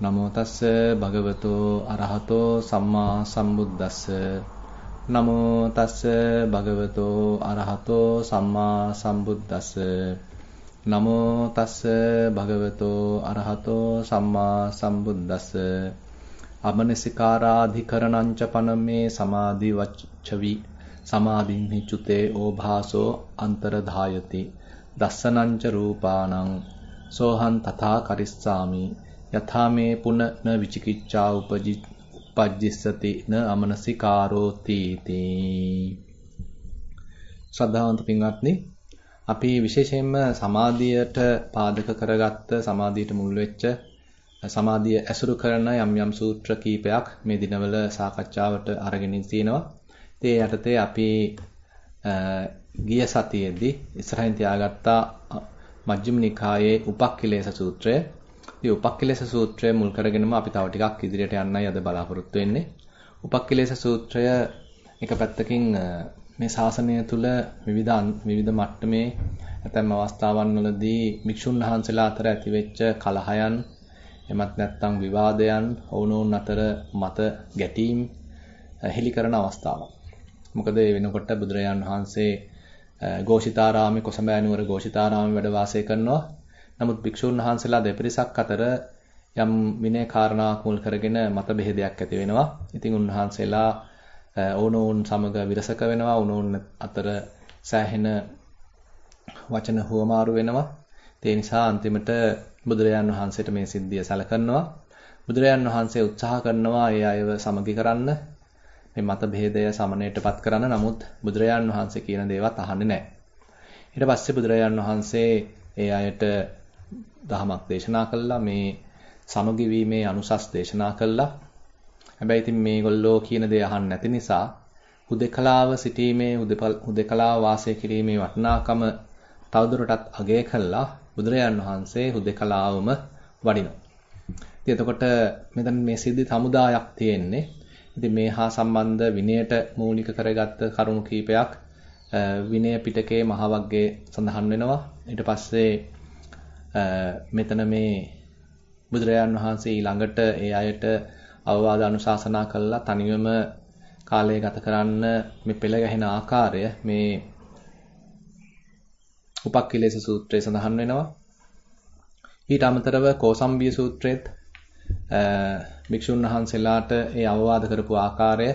නමෝ තස්ස භගවතෝ අරහතෝ සම්මා සම්බුද්දස්ස. නමෝ තස්ස භගවතෝ අරහතෝ සම්මා සම්බුද්දස්ස. නමෝ තස්ස භගවතෝ අරහතෝ සම්මා සම්බුද්දස්ස. අමනසිකාරාධිකරණං ච පනමේ සමාධි වච්චවි සමාධින්හි චුතේ ඕභාසෝ අන්තරධායති. දස්සනං ච රූපාණං. සෝහං තථා කරිස්සාමි යථා මේ පුන න විචිකිච්ඡා උපජි උපජ්ජස්සති න අමනසිකාරෝති තී ශ්‍රද්ධාවන්ත පින්වත්නි අපි විශේෂයෙන්ම සමාධියට පාදක කරගත්ත සමාධියට මුල් වෙච්ච සමාධිය ඇසුරු කරන යම් යම් සූත්‍ර කීපයක් මේ දිනවල සාකච්ඡාවට අරගෙන තියෙනවා. ඒ යටතේ අපි ගිය සතියේදී ඉස්සරහින් තියාගත්ත මජ්ක්‍ධිම නිකායේ උපක්ඛිලේශ සූත්‍රය. ඉතින් උපක්ඛිලේශ සූත්‍රය මුල් කරගෙනම අපි තව ටිකක් ඉදිරියට යන්නයි අද බලාපොරොත්තු වෙන්නේ. උපක්ඛිලේශ සූත්‍රය එක පැත්තකින් මේ ශාසනය තුල විවිධ විවිධ මට්ටමේ ඇතැම් අවස්ථාවන් වලදී භික්ෂුන් වහන්සේලා අතර ඇතිවෙච්ච කලහයන් එමත් නැත්නම් විවාදයන් ඔවුනොවුන් අතර මත ගැටීම් හෙලි කරන අවස්ථාවක්. මොකද ඒ වෙනකොට බුදුරජාන් වහන්සේ ഘോഷිතාරාමේ කොසඹෑනුවර ഘോഷිතාරාමේ වැඩ වාසය කරනවා. නමුත් භික්ෂුන් වහන්සේලා දෙපිරිසක් අතර යම් විනය කාරණාවක් මුල් කරගෙන මත බෙහෙදයක් ඇති වෙනවා. ඉතින් උන්වහන්සේලා ඕනෝන් සමග විරසක වෙනවා. ඕනෝන් අතර සෑහෙන වචන හුවමාරු වෙනවා. ඒ නිසා අන්තිමට බුදුරජාන් වහන්සේට මේ සිද්ධිය සැලකනවා. බුදුරජාන් වහන්සේ උත්සාහ කරනවා ඒ අයව සමගි කරන්න මේ මත භේදය සමනයටපත් කරන්න. නමුත් බුදුරජාන් වහන්සේ කියන දේවත් අහන්නේ නැහැ. ඊට පස්සේ බුදුරජාන් වහන්සේ ඒ අයට දහමක් දේශනා කළා මේ සමගි වීමේ අනුසස් දේශනා කළා. හැබැයි ඉතින් මේගොල්ලෝ කියන දේ අහන්න නැති නිසා හුදකලාව සිටීමේ හුදකලාව වාසය කිරීමේ වටිනාකම තවදුරටත් අගය කළා බුදුරජාන් වහන්සේ හුදකලාවම වඩිනවා. ඉතින් එතකොට මෙතන මේ සිද්ධි සමුදායක් තියෙන්නේ. ඉතින් මේ හා සම්බන්ධ විනයට මූලික කරගත්ත කරුණු කීපයක් විනය පිටකේ මහවග්ගයේ සඳහන් වෙනවා. ඊට පස්සේ මෙතන මේ බුදුරජාන් වහන්සේ ඊළඟට ඒ අයට අවවාද අනුශාසනා කළා තනියම කාලය ගත කරන්න මේ පෙළ ගැහෙන ආකාරය මේ උපක්ඛිලේශ සූත්‍රයේ සඳහන් වෙනවා. ඊට අමතරව කෝසම්බිය සූත්‍රයේත් භික්ෂුන් වහන්සේලාට ඒ අවවාද කරපු ආකාරය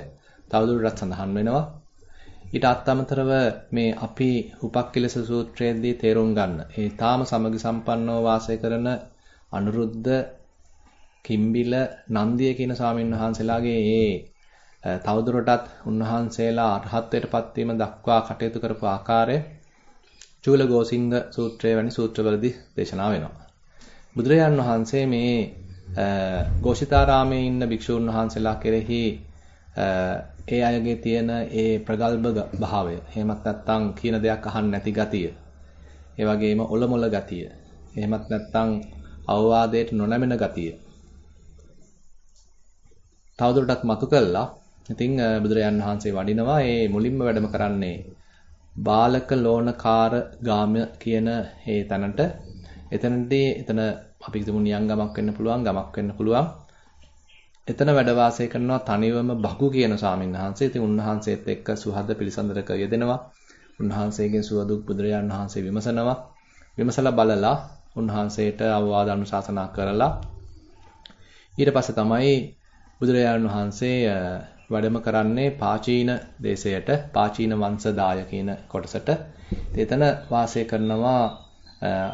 තවදුරටත් සඳහන් වෙනවා. ඊට අත්අමතරව මේ අපි උපක්ඛිලේශ සූත්‍රයේදී තේරුම් ගන්න. ඒ තාම සමගි සම්පන්නව වාසය කරන අනුරුද්ධ කිම්බිල නන්දිය කියන ස්වාමීන් වහන්සේලාගේ ඒ තවදුරටත් උන්වහන්සේලා අරහත්ත්වයට පත්වීම දක්වා කටයුතු කරපු ආකාරය චූලගෝසිංග සූත්‍රය වැනි සූත්‍රවලදී දේශනා වෙනවා. බුදුරජාන් වහන්සේ මේ ഘോഷිතාරාමේ ඉන්න භික්ෂූන් වහන්සේලා කෙරෙහි ඒ අයගේ තියෙන ඒ ප්‍රගල්භ භාවය, එහෙමත් නැත්නම් කියන දෙයක් අහන්න නැති ගතිය, ඒ වගේම ඔලොමොල ගතිය, එහෙමත් නැත්නම් අවවාදයට නොනැමෙන ගතිය තවදුරටත් මතු කළා. ඉතින් බුදුරජාන් වහන්සේ වඩිනවා ඒ මුලින්ම වැඩම කරන්නේ බාලක ලෝණකාර ගාම කියන ඒ තැනට. එතනදී එතන අපි හිතමු නියං ගමක් වෙන්න පුළුවන්, ගමක් වෙන්න පුළුවන්. එතන වැඩ වාසය කරනවා තනිවම බහු කියන ස්වාමීන් වහන්සේ. ඉතින් උන්වහන්සේත් එක්ක සුහද පිළිසඳරක යෙදෙනවා. උන්වහන්සේගෙන් සුවදුක් බුදුරජාන් වහන්සේ විමසනවා. විමසලා බලලා උන්වහන්සේට අවවාද අනුශාසනා කරලා ඊට පස්සේ තමයි බුදුරජාණන් වහන්සේ වැඩම කරන්නේ පාචීන දේශයට පාචීන වංශදාය කියන කොටසට. එතන වාසය කරනවා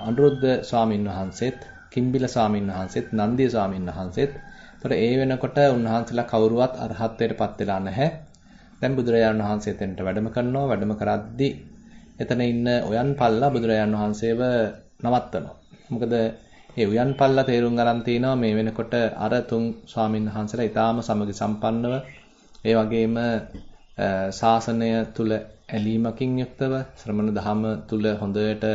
අනුරුද්ධ ස්වාමින් වහන්සේත්, කිම්බිල ස්වාමින් වහන්සේත්, නන්දිය ස්වාමින් වහන්සේත්. ඒතර ඒ වෙනකොට උන්වහන්සේලා කවුරුවත් අරහත්ත්වයටපත් වෙලා නැහැ. දැන් බුදුරජාණන් වහන්සේ එතනට වැඩම කරනවා. වැඩම කරද්දී එතන ඉන්න ඔයන් පල්ලා බුදුරජාණන් වහන්සේව නවත්තනවා. මොකද ඒ උයන් පල්ලා තේරුම් ගන්න තිනවා මේ වෙනකොට අර තුන් ස්වාමීන් වහන්සේලා ඊටාම සමගි සම්පන්නව ඒ වගේම ශාසනය තුල ඇලීමකින් යුක්තව ශ්‍රමණ දහම තුල හොඳට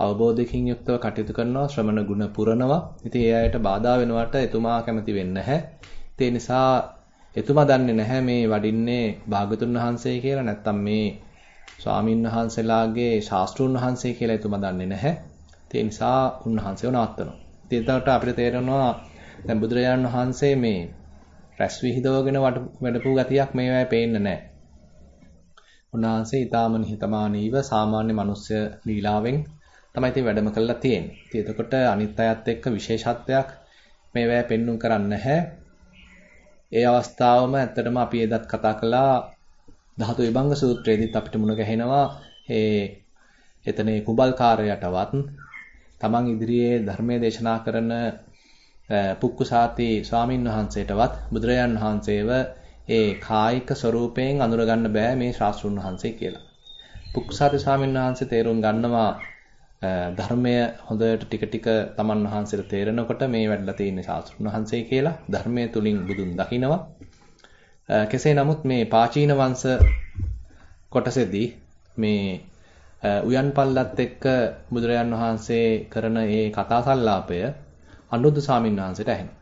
අවබෝධයකින් යුක්තව කටයුතු කරනවා ශ්‍රමණ ගුණ පුරනවා. ඉතින් ඒ අයට බාධා වෙනවට එතුමා කැමති වෙන්නේ නැහැ. ඒ නිසා එතුමා දන්නේ නැහැ මේ වඩින්නේ භාගතුන් වහන්සේ කියලා නැත්තම් මේ ස්වාමින් වහන්සේලාගේ ශාස්ත්‍රුන් වහන්සේ කියලා එතුමා දන්නේ නැහැ. ඒ නිසා උන්වහන්සේව නවත්තනවා. ඉතින් එතකොට අපිට තේරෙනවා දැන් බුදුරජාණන් වහන්සේ මේ රැස් විහිදවගෙන වැඩපු ගතියක් මේවැය පේන්නේ නැහැ. උන්වහන්සේ ඊටාම නිහතමානීව සාමාන්‍ය මිනිස්ය ලීලාවෙන් තමයි ඉතින් වැඩම කළා තියෙන්නේ. ඉතින් එතකොට අනිත් අයත් එක්ක විශේෂත්වයක් මේවැය පෙන්눔 කරන්නේ නැහැ. ඒ අවස්ථාවම ඇත්තටම අපි එදත් කතා කළා ධාතු විභංග සූත්‍රයේදීත් අපිට මුණ ගැහෙනවා ඒ එතනේ කුඹල්කාරයටවත් තමන් ඉදිරියේ ධර්මයේ දේශනා කරන පුක්කුසාති ස්වාමින් වහන්සේටවත් බුදුරජාන් වහන්සේව ඒ කායික ස්වરૂපයෙන් අඳුරගන්න බෑ මේ ශාස්ත්‍රුන් වහන්සේ කියලා. පුක්කුසාති ස්වාමින් වහන්සේ තේරුම් ගන්නවා ධර්මය හොඳට ටික ටික තමන් වහන්සේට තේරෙනකොට මේ වැඩලා තියෙන ශාස්ත්‍රුන් වහන්සේ කියලා ධර්මයේ තුලින් බුදුන් දකිනවා. කෙසේ නමුත් මේ පාචීන වංශ කොටසේදී මේ උයන් පල්ලත් එක්ක බුදුරජාන් වහන්සේ කරන ඒ කතා සංලාපය අනුරුද්ධ ස්වාමීන් වහන්සේට ඇහෙනවා.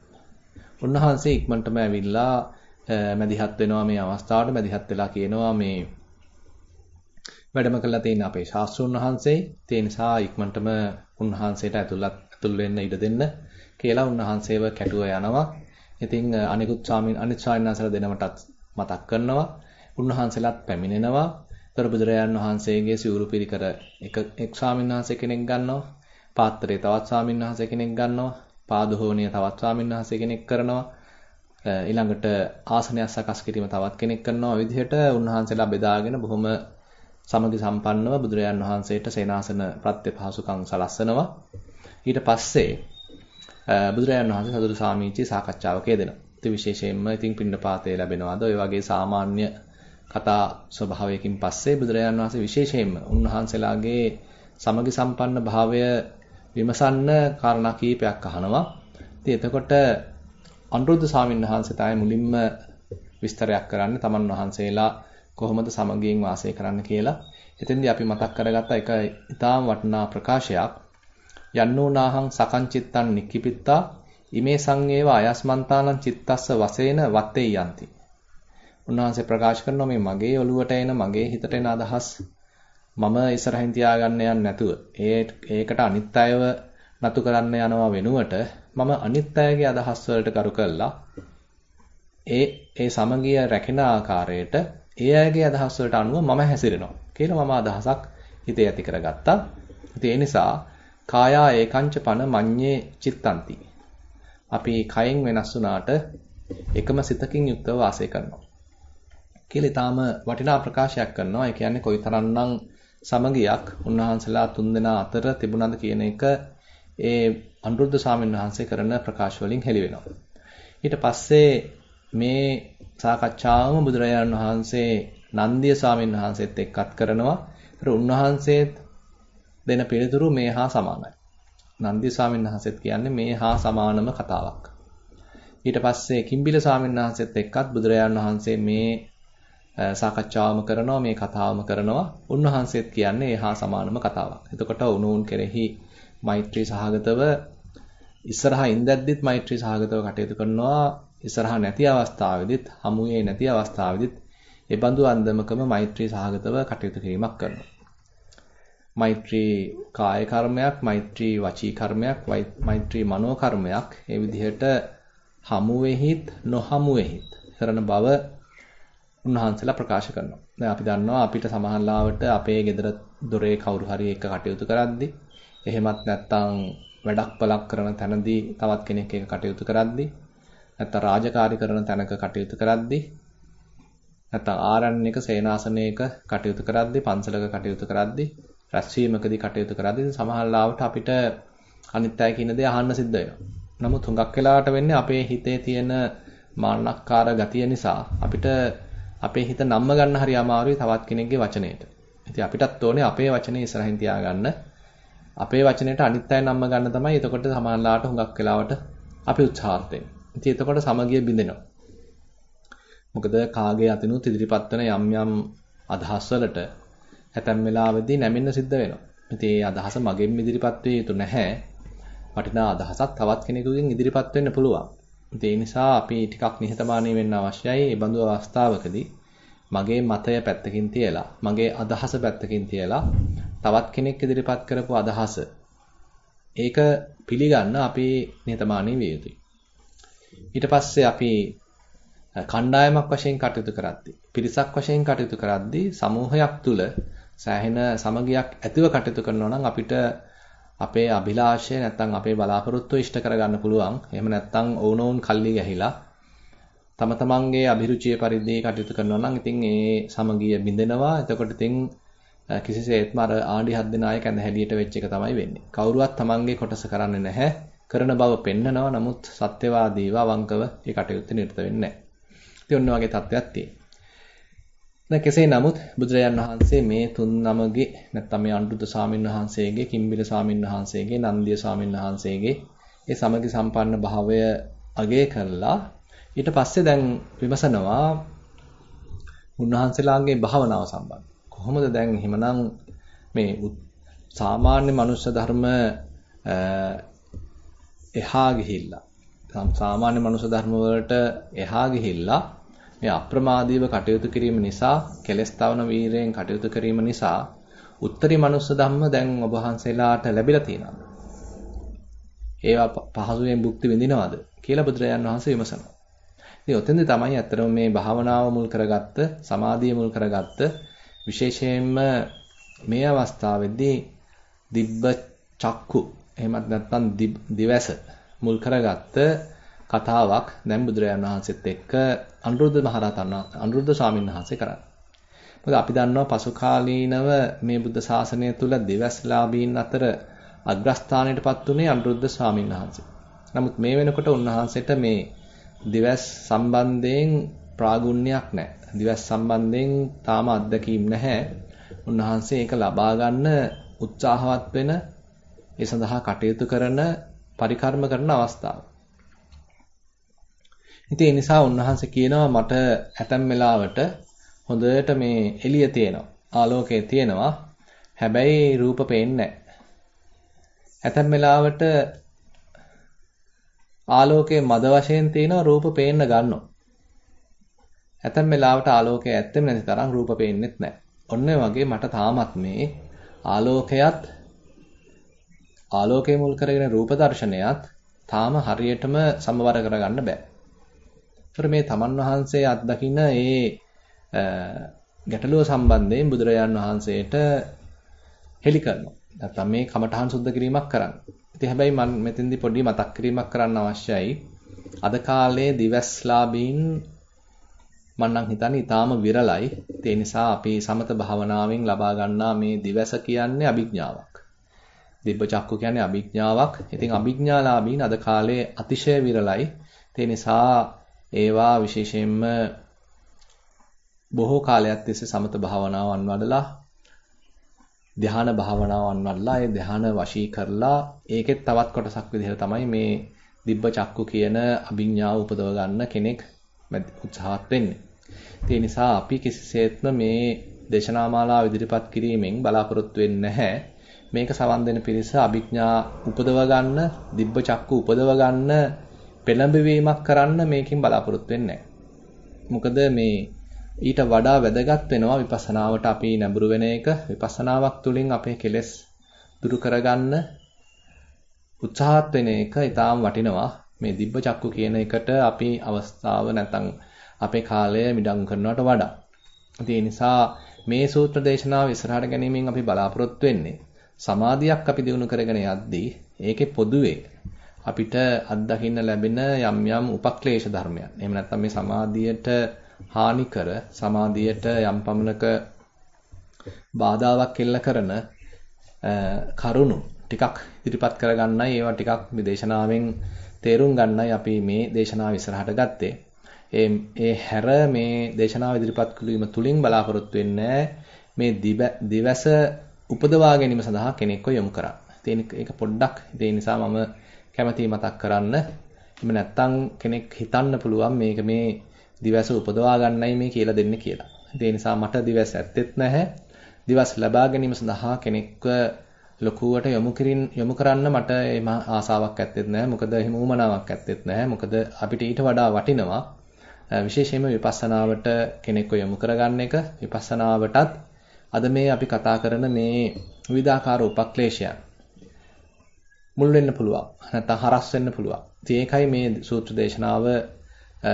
උන්වහන්සේ ඉක්මනටම ඇවිල්ලා මැදිහත් වෙනවා මේ අවස්ථාවට මැදිහත් වෙලා කියනවා මේ වැඩම කළා තියෙන අපේ ශාස්ත්‍රුන් වහන්සේ ඒ නිසා ඉක්මනටම උන්වහන්සේට ඇතුළත් ඇතුල් වෙන්න ඉඩ දෙන්න කියලා උන්වහන්සේව කැටුව යනවා. ඉතින් අනිකුත් ස්වාමීන් අනිත් ස්වාමීන් වහන්සේලා දෙනවටත් මතක් කරනවා. උන්වහන්සේලාත් පැමිණෙනවා. තොර බුදුරජාණන් වහන්සේගේ සිවුරු පිරිකර එක එක් ස්වාමීන් වහන්සේ කෙනෙක් ගන්නවා. පාත්‍රයේ තවත් ස්වාමීන් වහන්සේ කෙනෙක් ගන්නවා. පාදහෝනිය තවත් ස්වාමීන් වහන්සේ කෙනෙක් කරනවා. ඊළඟට ආසනයක් සකස් කිරීම තවත් කෙනෙක් කරනවා. විදිහට උන්වහන්සේලා බෙදාගෙන බොහොම සමගි සම්පන්නව බුදුරජාන් වහන්සේට සේනාසන ප්‍රත්‍ය පහසුකම් සලස්සනවා. ඊට පස්සේ බුදුරජාන් වහන්සේ සතුරු සාමීචි සාකච්ඡාවක යෙදෙනවා. ඉතින් විශේෂයෙන්ම ඉතින් පින්නපාතේ ලැබෙනවාද ඔය වගේ සාමාන්‍ය කතා ස්වභාවයකින් පස්සේ බුදුරජාන් වහන්සේ විශේෂයෙන්ම උන්වහන්සේලාගේ සමගි සම්පන්න භාවය විමසන්න කාරණා කීපයක් අහනවා. ඉතින් එතකොට අනුරුද්ධ ස්වාමීන් වහන්සේ තමයි මුලින්ම විස්තරයක් කරන්නේ තමන් වහන්සේලා කොහොමද සමගියෙන් වාසය කරන්න කියලා. එතෙන්දී අපි මතක් කරගත්ත එක ඉතාම වටිනා ප්‍රකාශයක්. යන්නෝනාහං සකංචිත්තං නික්කිපිත්තා ඉමේ සංවේව අයස්මන්තානං චිත්තස්ස වශයෙන් වත්තේ යන්ති. උන්වහන්සේ ප්‍රකාශ කරනවා මේ මගේ ඔළුවට එන මගේ හිතට එන අදහස් මම ඉස්සරහින් තියාගන්න යන්නේ නැතුව ඒ ඒකට අනිත් අයව නතු කරන්න යනවා වෙනුවට මම අනිත් අයගේ අදහස් වලට කරු කළා ඒ ඒ සමගිය රැකෙන ආකාරයට ඒ අයගේ අදහස් වලට අනුව මම හැසිරෙනවා කියලා මම අදහසක් හිතේ ඇති කරගත්තා. ඉතින් ඒ නිසා කායා ඒකංච පන මඤ්ඤේ චිත්තಂತಿ. අපි කයෙන් වෙනස් වුණාට එකම සිතකින් යුක්තව වාසය කරනවා. කියලා ඊටාම වටිනා ප්‍රකාශයක් කරනවා. ඒ කියන්නේ කොයිතරම්නම් සමගියක් උන්වහන්සේලා තුන්දෙනා අතර තිබුණාද කියන එක ඒ අනුරුද්ධ ස්වාමීන් වහන්සේ කරන ප්‍රකාශ වලින් හෙළි වෙනවා. ඊට පස්සේ මේ සාකච්ඡාවම බුදුරජාණන් වහන්සේ නන්දිය ස්වාමීන් වහන්සේත් එක්කත් කරනවා. ඒතර උන්වහන්සේත් දෙන පිළිතුරු මේ හා සමානයි. නන්දිය ස්වාමීන් වහන්සේත් කියන්නේ මේ හා සමානම කතාවක්. ඊට පස්සේ කිම්බිල ස්වාමීන් වහන්සේත් එක්කත් බුදුරජාණන් වහන්සේ මේ සාකච්ඡාවම කරනවා මේ කතාවම කරනවා උන්වහන්සේත් කියන්නේ ඒ හා සමානම කතාවක්. එතකොට උණුන් කෙරෙහි මෛත්‍රී සහගතව ඉස්සරහා ඉඳද්දිත් මෛත්‍රී සහගතව කටයුතු කරනවා ඉස්සරහා නැති අවස්ථාවෙදිත් හමුවේ නැති අවස්ථාවෙදිත් ඒ බඳු අන්දමකම මෛත්‍රී සහගතව කටයුතු කිරීමක් කරනවා. මෛත්‍රී කාය කර්මයක්, මෛත්‍රී වචී කර්මයක්, මෛත්‍රී මනෝ කර්මයක් ඒ විදිහට හමුවෙහිත් නොහමුවෙහිත් කරන බව උන්වහන්සේලා ප්‍රකාශ කරනවා. දැන් අපි දන්නවා අපිට සමහරලාවට අපේ ගෙදර දොරේ කවුරු හරි එක්ක කටයුතු කරද්දී එහෙමත් නැත්නම් වැඩක් පලක් කරන තැනදී තවත් කෙනෙක් එක්ක කටයුතු කරද්දී නැත්නම් රාජකාරී කරන තැනක කටයුතු කරද්දී නැත්නම් ආරණ්‍යක සේනාසනයක කටයුතු කරද්දී පන්සලක කටයුතු කරද්දී රැස්වීමකදී කටයුතු කරද්දී සමහරලාවට අපිට අනිත් අය කියන දේ අහන්න සිද්ධ වෙනවා. නමුත් හුඟක් වෙලාවට වෙන්නේ අපේ හිතේ තියෙන මාන්නක්කාර ගතිය නිසා අපිට අපේ හිත නම්ම ගන්න හරි අමාරුයි තවත් කෙනෙක්ගේ වචනයට. ඉතින් අපිටත් ඕනේ අපේ වචනේ ඉස්සරහින් තියාගන්න. අපේ වචනයට අනිත් අය නම්ම ගන්න තමයි එතකොට සමානලාට හුඟක් වෙලාවට අපි උත්සාහත් වෙන්නේ. ඉතින් එතකොට සමගිය බිඳෙනවා. මොකද කාගේ අතිනුත් ඉදිරිපත් වෙන යම් යම් අදහස් වලට ඇතැම් වෙලාවෙදී නැමෙන්න සිද්ධ වෙනවා. ඉතින් ඒ අදහස මගෙන් ඉදිරිපත් වෙ යුතු නැහැ. වටිනා අදහසක් තවත් කෙනෙකුගෙන් ඉදිරිපත් වෙන්න පුළුවන්. ඒ නිසා අපි ටිකක් නිහතමානී වෙන්න අවශ්‍යයි. මේ බඳු අවස්ථාවකදී මගේ මතය පැත්තකින් තියලා, මගේ අදහස පැත්තකින් තියලා තවත් කෙනෙක් ඉදිරිපත් කරපු අදහස ඒක පිළිගන්න අපි නිහතමානී විය යුතුයි. ඊට පස්සේ අපි කණ්ඩායමක් වශයෙන් කටයුතු කරද්දී පිරිසක් වශයෙන් කටයුතු කරද්දී සමූහයක් තුල සෑහෙන සමගියක් ඇතිව කටයුතු කරනවා නම් අපිට අපේ අභිලාෂය නැත්නම් අපේ බලාපොරොත්තු ඉෂ්ට කරගන්න පුළුවන්. එහෙම නැත්නම් ඕනෝන් කල්ලි ගැහිලා තම තමන්ගේ අභිරුචිය පරිදි කටයුතු කරනවා නම් ඉතින් ඒ සමගිය බිඳෙනවා. එතකොට ඉතින් කිසිසේත්ම අර ආණ්ඩි හත් දෙනායක ඇඳ හැලියට වෙච්ච එක තමයි වෙන්නේ. කවුරුවත් තමන්ගේ කොටස කරන්නේ නැහැ. කරන බව පෙන්නනවා. නමුත් සත්‍යවාදීව අවංකව ඒ කටයුත්ත නිරත වෙන්නේ නැහැ. ඉතින් ඔන්න වගේ තත්ත්වයක් තියෙනවා. දැන් කෙසේ නමුත් බුදුරජාන් වහන්සේ මේ තුන් නමගේ නැත්නම් මේ අනුරුද්ධ ස්වාමීන් වහන්සේගේ කිම්බිල ස්වාමීන් වහන්සේගේ නන්දිය ස්වාමීන් වහන්සේගේ ඒ සමගි සම්පන්න භාවය අගය කරලා ඊට පස්සේ දැන් විමසනවා උන්වහන්සේලාගේ භාවනාව සම්බන්ධ. කොහොමද දැන් එහෙමනම් මේ සාමාන්‍ය මනුෂ්‍ය ධර්ම එහා ගිහිල්ලා සාමාන්‍ය මනුෂ්‍ය ධර්ම වලට එහා ගිහිල්ලා මේ අප්‍රමාදීව කටයුතු කිරීම නිසා කෙලස් තවන වීරයෙන් කටයුතු කිරීම නිසා උත්තරී මනුස්ස ධම්ම දැන් ඔබ වහන්සේලාට ලැබිලා තියෙනවද? ඒවා පහසුවෙන් භුක්ති විඳිනවද කියලා බුදුරජාන් වහන්සේ විමසනවා. ඉතින් ඔතෙන්ද තමයි අත්‍තරම මේ භාවනාව මුල් කරගත්ත, සමාධිය මුල් කරගත්ත විශේෂයෙන්ම මේ අවස්ථාවේදී දිබ්බ චක්කු එහෙමත් නැත්නම් දිවැස මුල් කරගත්ත කතාවක් දැන් බුදුරජාණන් වහන්සේත් එක්ක අනුරුද්ධ මහරහතන් අනුරුද්ධ ස්වාමීන් වහන්සේ කරන්නේ. මොකද අපි දන්නවා පසු කාලීනව මේ බුද්ධ ශාසනය තුල දෙවස්ලාභීන් අතර අග්‍රස්ථානයටපත් උනේ අනුරුද්ධ ස්වාමීන් වහන්සේ. නමුත් මේ වෙනකොට උන්වහන්සේට මේ දිවස් සම්බන්ධයෙන් ප්‍රාගුණ්‍යයක් නැහැ. දිවස් සම්බන්ධයෙන් තාම අත්දැකීම් නැහැ. උන්වහන්සේ ඒක ලබා ගන්න උත්සාහවත් වෙන ඒ සඳහා කටයුතු කරන පරිකර්ම කරන අවස්ථාව. ඉතින් ඒ නිසා උන්වහන්සේ කියනවා මට ඇතැම් වෙලාවට හොඳට මේ එළිය තියෙනවා. ආලෝකය තියෙනවා. හැබැයි රූප පේන්නේ ඇතැම් වෙලාවට ආලෝකයේ මද වශයෙන් තියෙනවා රූප පේන්න ගන්නවා. ඇතැම් වෙලාවට ආලෝකය ඇත්තෙම නැති තරම් රූප පේන්නෙත් නැහැ. ඔන්න වගේ මට තාමත් මේ ආලෝකයත් ආලෝකය මුල් කරගෙන රූප දර්ශනයත් තාම හරියටම සමවර කරගන්න බෑ. ඒතර මේ තමන් වහන්සේ අත්දකින්න ඒ ගැටලුව සම්බන්ධයෙන් බුදුරජාන් වහන්සේට හෙළි කරනවා. නැත්නම් මේ කමඨහන් සුද්ධ කිරීමක් කරන්න. ඉතින් හැබැයි මම මෙතෙන්දී පොඩි මතක් කිරීමක් කරන්න අවශ්‍යයි. අද කාලේ දිවස්ලාභීන් මම නම් හිතන්නේ ඊටාම විරලයි. ඒ නිසා අපි සමත භාවනාවෙන් ලබා ගන්නා මේ දිවස කියන්නේ අභිඥාවක්. දිබ්බ චක්කු කියන්නේ අභිඥාවක්. ඉතින් අභිඥාලාභීන් අද කාලේ අතිශය විරලයි. ඒ නිසා ඒවා විශේෂයෙන්ම බොහෝ කාලයක් තිස්සේ සමත භාවනාවන් වඩලා ධ්‍යාන භාවනාවන් වඩලා ඒ ධ්‍යාන වශී කරලා ඒකෙත් තවත් කොටසක් විදිහට තමයි මේ දිබ්බ චක්කු කියන අභිඥාව උපදව ගන්න කෙනෙක් උත්සාහත් වෙන්නේ. ඒ නිසා අපි කිසිසේත්ම මේ දේශනාමාලාව ඉදිරිපත් කිරීමෙන් බලාපොරොත්තු වෙන්නේ නැහැ. මේක සවන් දෙන පිරිස අභිඥා උපදව ගන්න, දිබ්බ චක්කු උපදව ගන්න පෙළඹවීමක් කරන්න මේකෙන් බලාපොරොත්තු වෙන්නේ මොකද මේ ඊට වඩා වැදගත් වෙනවා විපස්සනාවට අපි නැඹුරු වෙන එක. විපස්සනාවක් තුළින් අපේ කෙලෙස් දුරු කරගන්න උත්සාහත් වෙන එක ඊටාම් වටිනවා. මේ දිබ්බ චක්කු කියන එකට අපි අවස්ථාව නැත්නම් අපේ කාලය මිඩං කරනවට වඩා. ඒ නිසා මේ සූත්‍ර දේශනාව ඉස්සරහට ගැනීමෙන් අපි බලාපොරොත්තු වෙන්නේ. සමාධියක් අපි දිනු කරගෙන යද්දී ඒකේ පොදුවේ අපිට අත්දකින්න ලැබෙන යම් යම් උපක්ලේශ ධර්මයන්. එහෙම නැත්නම් මේ සමාධියට හානි කර සමාධියට යම් පමණක බාධාවක් එල්ල කරන කරුණු ටිකක් ඉදිරිපත් කරගන්නයි ඒවා ටිකක් මේ දේශනාවෙන් තේරුම් ගන්නයි අපි මේ දේශනාව ඉස්සරහට ගත්තේ. ඒ ඒ හැර මේ දේශනාව ඉදිරිපත් කිරීම තුලින් බලාපොරොත්තු වෙන්නේ මේ දිවස උපදවා ගැනීම සඳහා කෙනෙක්ව යොමු කරා. ඒක පොඩ්ඩක් ඒ නිසා මම කැමැති මතක් කරන්න. එහෙම නැත්නම් කෙනෙක් හිතන්න පුළුවන් මේක මේ දිවස උපදවා ගන්නයි මේ කියලා දෙන්නේ කියලා. ඒ නිසා මට දිවස් ඇත්තෙත් නැහැ. දිවස් ලබා ගැනීම සඳහා කෙනෙක්ව ලොකුවට යොමු කිරින් යොමු කරන්න මට එම ආසාවක් ඇත්තෙත් නැහැ. මොකද එහෙම උමනාවක් ඇත්තෙත් නැහැ. මොකද අපිට ඊට වඩා වටිනවා විශේෂයෙන්ම විපස්සනාවට කෙනෙක්ව යොමු කරගන්න එක විපස්සනාවටත් අද මේ අපි කතා කරන මේ විවිධාකාර උපක්ලේශයන් මුල් වෙන්න පුළුවන්. නැත්නම් හරස් වෙන්න පුළුවන්. ඉතින් ඒකයි මේ සූත්‍ර දේශනාව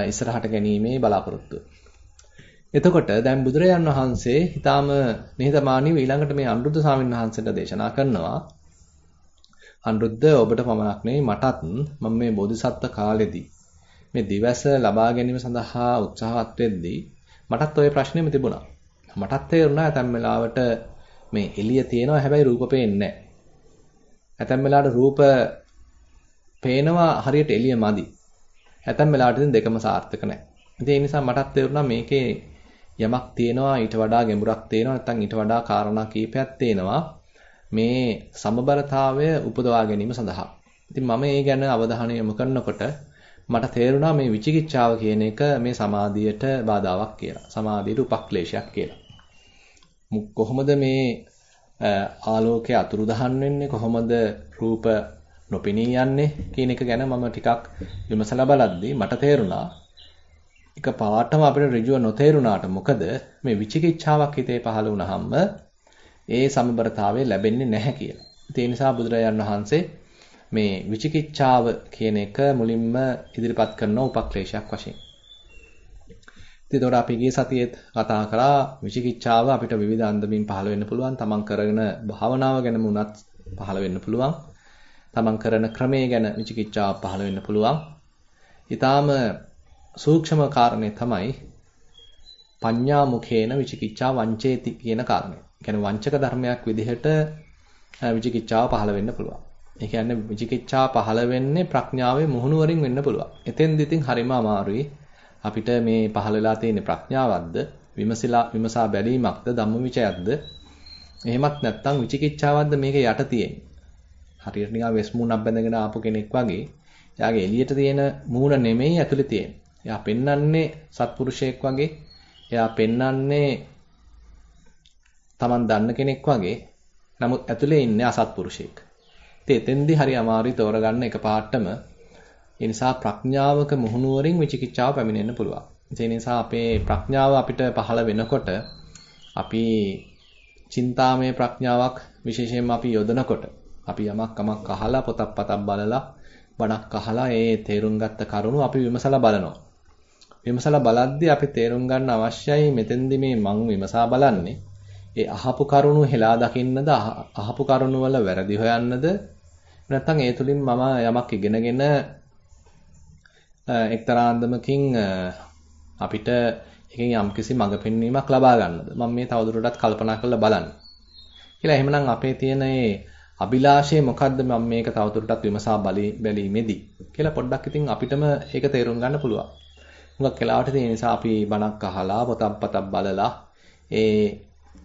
ඉස්සරහට ගැනීමේ බලාපොරොත්තුව. එතකොට දැන් බුදුරජාන් වහන්සේ ඊටාම නිහතමානීව ඊළඟට මේ අනුරුද්ධ ස්වාමීන් වහන්සේට දේශනා කරනවා අනුරුද්ධ ඔබට පමණක් නෙවෙයි මටත් මම මේ බෝධිසත්ව කාලෙදී මේ දිවස ලබා ගැනීම සඳහා උත්සාහවත් වෙද්දී මටත් ওই ප්‍රශ්නේම තිබුණා. මටත් තේරුණා ඇතැම් වෙලාවට මේ එළිය තියෙනවා හැබැයි රූප පේන්නේ නැහැ. ඇතැම් වෙලාවට රූප පේනවා හරියට එළිය මදි. ඇතැම් වෙලාවට ඉතින් දෙකම සාර්ථක නැහැ. ඉතින් ඒ නිසා මටත් තේරුණා මේකේ යමක් තියෙනවා ඊට වඩා ගැඹුරක් තියෙනවා නැත්නම් ඊට වඩා කාරණා කීපයක් තියෙනවා මේ සමබරතාවය උපදවා ගැනීම සඳහා. ඉතින් මම ඒ ගැන අවධානය යොමු කරනකොට මට තේරුණා මේ විචිකිච්ඡාව කියන එක මේ සමාධියට බාධාවක් කියලා. සමාධියට උපක්ලේශයක් කියලා. කොහොමද මේ ආලෝකයේ අතුරුදහන් වෙන්නේ කොහොමද රූප නොපෙනී යන්නේ කියන එක ගැන මම ටිකක් විමසලා බලද්දී මට තේරුණා එක පාටම අපිට ඍජුව නොතේරුණාට මොකද මේ විචිකිච්ඡාවක් හිතේ පහළ වුණාම ඒ සමබරතාවය ලැබෙන්නේ නැහැ කියලා. ඒ නිසා බුදුරජාණන් වහන්සේ මේ විචිකිච්ඡාව කියන එක මුලින්ම ඉදිරිපත් කරන උපක්ලේශයක් වශයෙන්. ඉතින් අපි ගිය සතියේත් කතා කරා විචිකිච්ඡාව අපිට විවිධ අන්දමින් පහළ වෙන්න පුළුවන්. තමන් කරගෙන භාවනාව ගැනම උනත් පහළ වෙන්න පුළුවන්. තමන් කරන ක්‍රමයේ ගැන විචිකිච්ඡාව පහළ වෙන්න පුළුවන්. ඊටාම සූක්ෂම කාරණේ තමයි පඤ්ඤා මුඛේන විචිකිච්ඡා වංචේති කියන කාරණය. කියන්නේ වංචක ධර්මයක් විදිහට විචිකිච්ඡාව පහළ වෙන්න පුළුවන්. ඒ කියන්නේ විචිකිච්ඡාව පහළ වෙන්නේ ප්‍රඥාවේ මුහුණුවරින් වෙන්න පුළුවන්. එතෙන්දි ඉතින් හරිම අමාරුයි. අපිට මේ පහළ වෙලා තියෙන ප්‍රඥාවක්ද විමසලා විමසා බැලීමක්ද ධම්මවිචයක්ද එහෙමත් නැත්නම් විචිකිච්ඡාවක්ද මේක යට තියෙන්නේ. හරියට නිකන් වෙස් මූණක් බැඳගෙන ආපු කෙනෙක් වගේ එයාගේ එළියට තියෙන මූණ නෙමෙයි ඇතුලේ තියෙන්නේ. එයා පෙන්වන්නේ සත්පුරුෂයෙක් වගේ. එයා පෙන්වන්නේ Taman දන්න කෙනෙක් වගේ. නමුත් ඇතුලේ ඉන්නේ අසත්පුරුෂයෙක්. ඉතින් එතෙන්දී හරි අමාරුයි තෝරගන්න එකපාරටම. ඒ නිසා ප්‍රඥාවක මුහුණුවරින් විචිකිච්ඡාව පැමිණෙන්න පුළුවන්. ඒ නිසා අපේ ප්‍රඥාව අපිට පහළ වෙනකොට අපි චින්තාමය ප්‍රඥාවක් විශේෂයෙන්ම අපි යොදනකොට අපි යමක් කමක් අහලා පොතක් පතක් බලලා බණක් අහලා ඒ තේරුම් ගත්ත කරුණු අපි විමසලා බලනවා. විමසලා බලද්දී අපි තේරුම් ගන්න අවශ්‍යයි මෙතෙන්දි මේ මං විමසා බලන්නේ ඒ අහපු කරුණු හෙලා දකින්නද අහපු කරුණු වල වැරදි හොයන්නද නැත්නම් ඒ තුලින් මම යමක් ඉගෙනගෙන එක්තරා අන්දමකින් අපිට එකෙන් යම්කිසි මඟ පෙන්වීමක් ලබා ගන්නද මම මේ තවදුරටත් කල්පනා කරලා බලන්න කියලා එහෙමනම් අපේ තියෙන මේ අභිලාෂය මොකද්ද මම මේක තවදුරටත් විමසා බැලීමේදී කියලා පොඩ්ඩක් ඉතින් අපිටම ඒක තේරුම් ගන්න පුළුවන්. මුගක් වෙලාවට තියෙන නිසා අපි බණක් අහලා පොතක් පතක් බලලා ඒ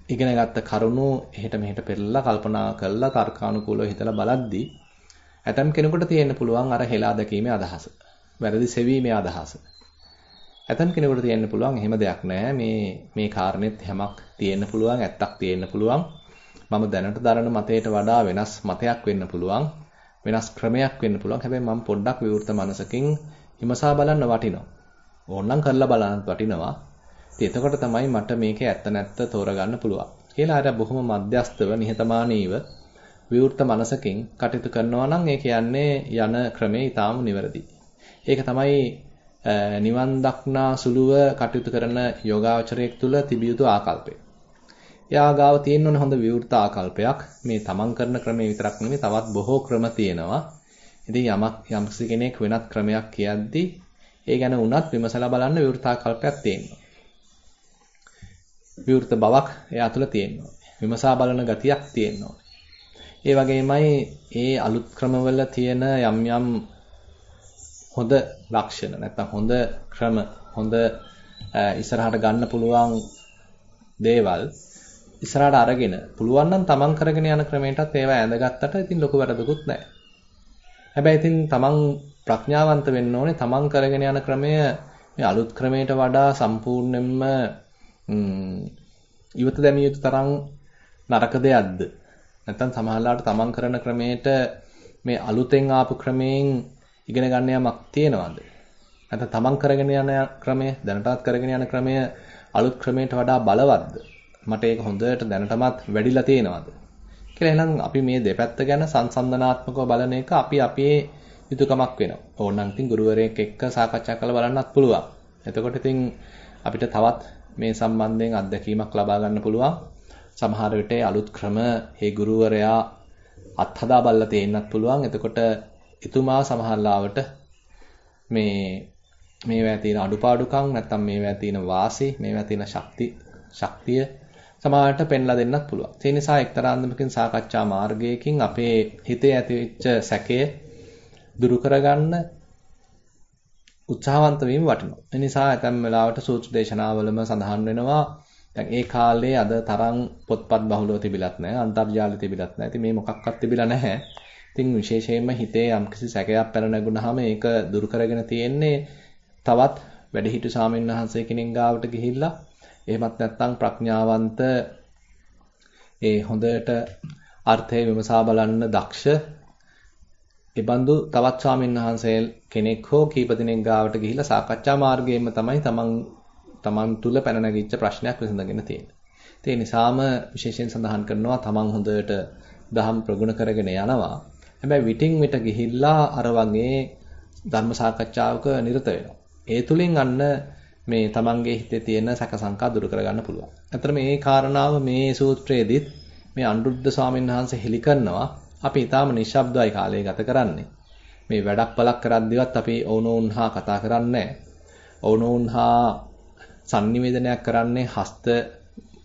ඉගෙනගත්ත කරුණු එහෙට මෙහෙට පෙරලා කල්පනා කරලා තර්කානුකූලව හිතලා බලද්දී ඇතම් කෙනෙකුට තියෙන්න පුළුවන් අර හෙලා දැකීමේ අදහස. වැරදි සෙවීමේ අදහස. ඇතම් කෙනෙකුට තියෙන්න පුළුවන් එහෙම දෙයක් නැහැ. මේ මේ කාරණෙත් හැමක් තියෙන්න පුළුවන්, ඇත්තක් තියෙන්න පුළුවන්. මම දැනට දරන මතයට වඩා වෙනස් මතයක් වෙන්න පුළුවන්. වෙනස් ක්‍රමයක් වෙන්න පුළුවන්. හැබැයි මම පොඩ්ඩක් විවෘත මනසකින් විමසා බලන්න වටිනවා. ඕනනම් කරලා බලන්න වටිනවා. ඉතින් එතකොට තමයි මට මේකේ ඇත්ත නැත්ත තෝරගන්න පුළුවන්. කියලා අර බොහොම මධ්‍යස්තව නිහතමානීව විවෘත මනසකින් කටයුතු කරනවා නම් ඒ කියන්නේ යන ක්‍රමේ ඊටාම නිවැරදි. ඒක තමයි නිවන් දක්නා සුළුව කටයුතු කරන යෝගාචරයෙක් තුළ තිබිය යුතු ආකල්පය. එයා ගාව තියෙන ඕන හොඳ විවෘත ආකල්පයක්. මේ තමන් කරන ක්‍රමේ විතරක් නෙමෙයි තවත් බොහෝ ක්‍රම තියෙනවා. ඉතින් යමක් යම්කිසි කෙනෙක් වෙනත් ක්‍රමයක් කියද්දී ඒ ගැන උනත් විමසලා බලන්න විවෘත ආකල්පයක් තියෙනවා. විවෘත බවක් එයා තුළ තියෙනවා. විමසා බලන ගතියක් තියෙනවා. ඒ වගේමයි ඒ අලුත් ක්‍රමවල තියෙන යම් යම් හොඳ ලක්ෂණ නැත්නම් හොඳ ක්‍රම හොඳ ඉස්සරහට ගන්න පුළුවන් දේවල් ඉස්සරහට අරගෙන පුළුවන් නම් තමන් කරගෙන යන ක්‍රමයටත් ඒවා ඇඳගත්තට ඉතින් ලොකු වැරදකුත් නැහැ. හැබැයි ඉතින් තමන් ප්‍රඥාවන්ත වෙන්න ඕනේ තමන් කරගෙන යන ක්‍රමය මේ අලුත් ක්‍රමයට වඩා සම්පූර්ණයෙන්ම ඉවත දැමිය යුතු තරම් නරක දෙයක්ද? නැත්නම් සමහරවිට තමන් කරන ක්‍රමයට මේ අලුතෙන් ආපු ක්‍රමයෙන් ඉගෙන ගන්න යමක් තියෙනවද? නැත්නම් තමන් කරගෙන යන ක්‍රමය දැනටත් කරගෙන යන ක්‍රමය අලුත් ක්‍රමයට වඩා බලවත්ද? මට ඒක හොඳට දැනටමත් වැඩිලා තියෙනවද? කියලා එහෙනම් අපි මේ දෙපැත්ත ගැන සංසන්දනාත්මකව බලන එක අපි අපේ යුතුයකමක් වෙනවා. ඕනනම් ඉතින් ගුරුවරයෙක් එක්ක සාකච්ඡා කරලා බලන්නත් පුළුවන්. එතකොට ඉතින් අපිට තවත් මේ සම්බන්ධයෙන් අත්දැකීමක් ලබා ගන්න පුළුවන්. සමහර විට අලුත් ක්‍රම ඒ ගුරුවරයා අත්හදා බලලා තේන්නත් පුළුවන්. එතකොට එතුමා සමහරලාවට මේ මේවා තියෙන අඩුපාඩුකම් නැත්නම් මේවා තියෙන වාසි මේවා තියෙන ශක්ති ශක්තිය සමහරට පෙන්ලා දෙන්නත් පුළුවන්. ඒ නිසා එක්තරා අන්දමකින් සාකච්ඡා මාර්ගයකින් අපේ හිතේ ඇතිවෙච්ච සැකය දුරු කරගන්න උත්සාහවන්ත වීම වටිනවා. ඒ නිසා ඇතැම් වෙලාවට සූත්‍ර දේශනාවලම සඳහන් වෙනවා දැන් ඒ කාලේ අද තරම් පොත්පත් බහුලව තිබිලත් නැහැ, අන්තර්ජාලය තිබිලත් නැහැ. ඉතින් මේ මොකක්වත් තිබිලා නැහැ. ඉතින් විශේෂයෙන්ම හිතේ යම්කිසි සැකයක් පැන නැගුණාම ඒක දුරු කරගෙන තියෙන්නේ තවත් වැඩිහිටි සාමින් වහන්සේ කෙනෙක් ගාවට ගිහිල්ලා එහෙමත් නැත්නම් ප්‍රඥාවන්ත ඒ හොඳට අර්ථය විමසා බලන්න දක්ෂ ඒ බඳු තවත් ස්වාමීන් වහන්සේ කෙනෙක් හෝ කීප දෙනෙක් ගාවට ගිහිල්ලා සාකච්ඡා මාර්ගයෙන්ම තමයි තමන් තමන් තුල පැන නැගිච්ච ප්‍රශ්නයක් විසඳගෙන තියෙන්නේ. ඒ නිසාම විශේෂයෙන් සඳහන් කරනවා තමන් හොඳට දහම් ප්‍රගුණ කරගෙන යනවා. හැබැයි විටින් විට ගිහිල්ලා අර වගේ ධර්ම සාකච්ඡාවක නිරත වෙනවා. ඒ තුලින් අන්න මේ තමන්ගේ හිතේ තියෙන සැක සංකා දුරු කරගන්න පුළුවන්. අතන මේ කාරණාව මේ සූත්‍රයේදීත් මේ අනුරුද්ධ ස්වාමීන් වහන්සේ හෙලි කරනවා. අපි ඊටාම නිශ්ශබ්දයි කාලය ගත කරන්නේ. මේ වැඩක් පලක් කරද්දිවත් අපි ඕනෝන් හා කතා කරන්නේ ඕනෝන් හා sannivedanayak කරන්නේ හස්ත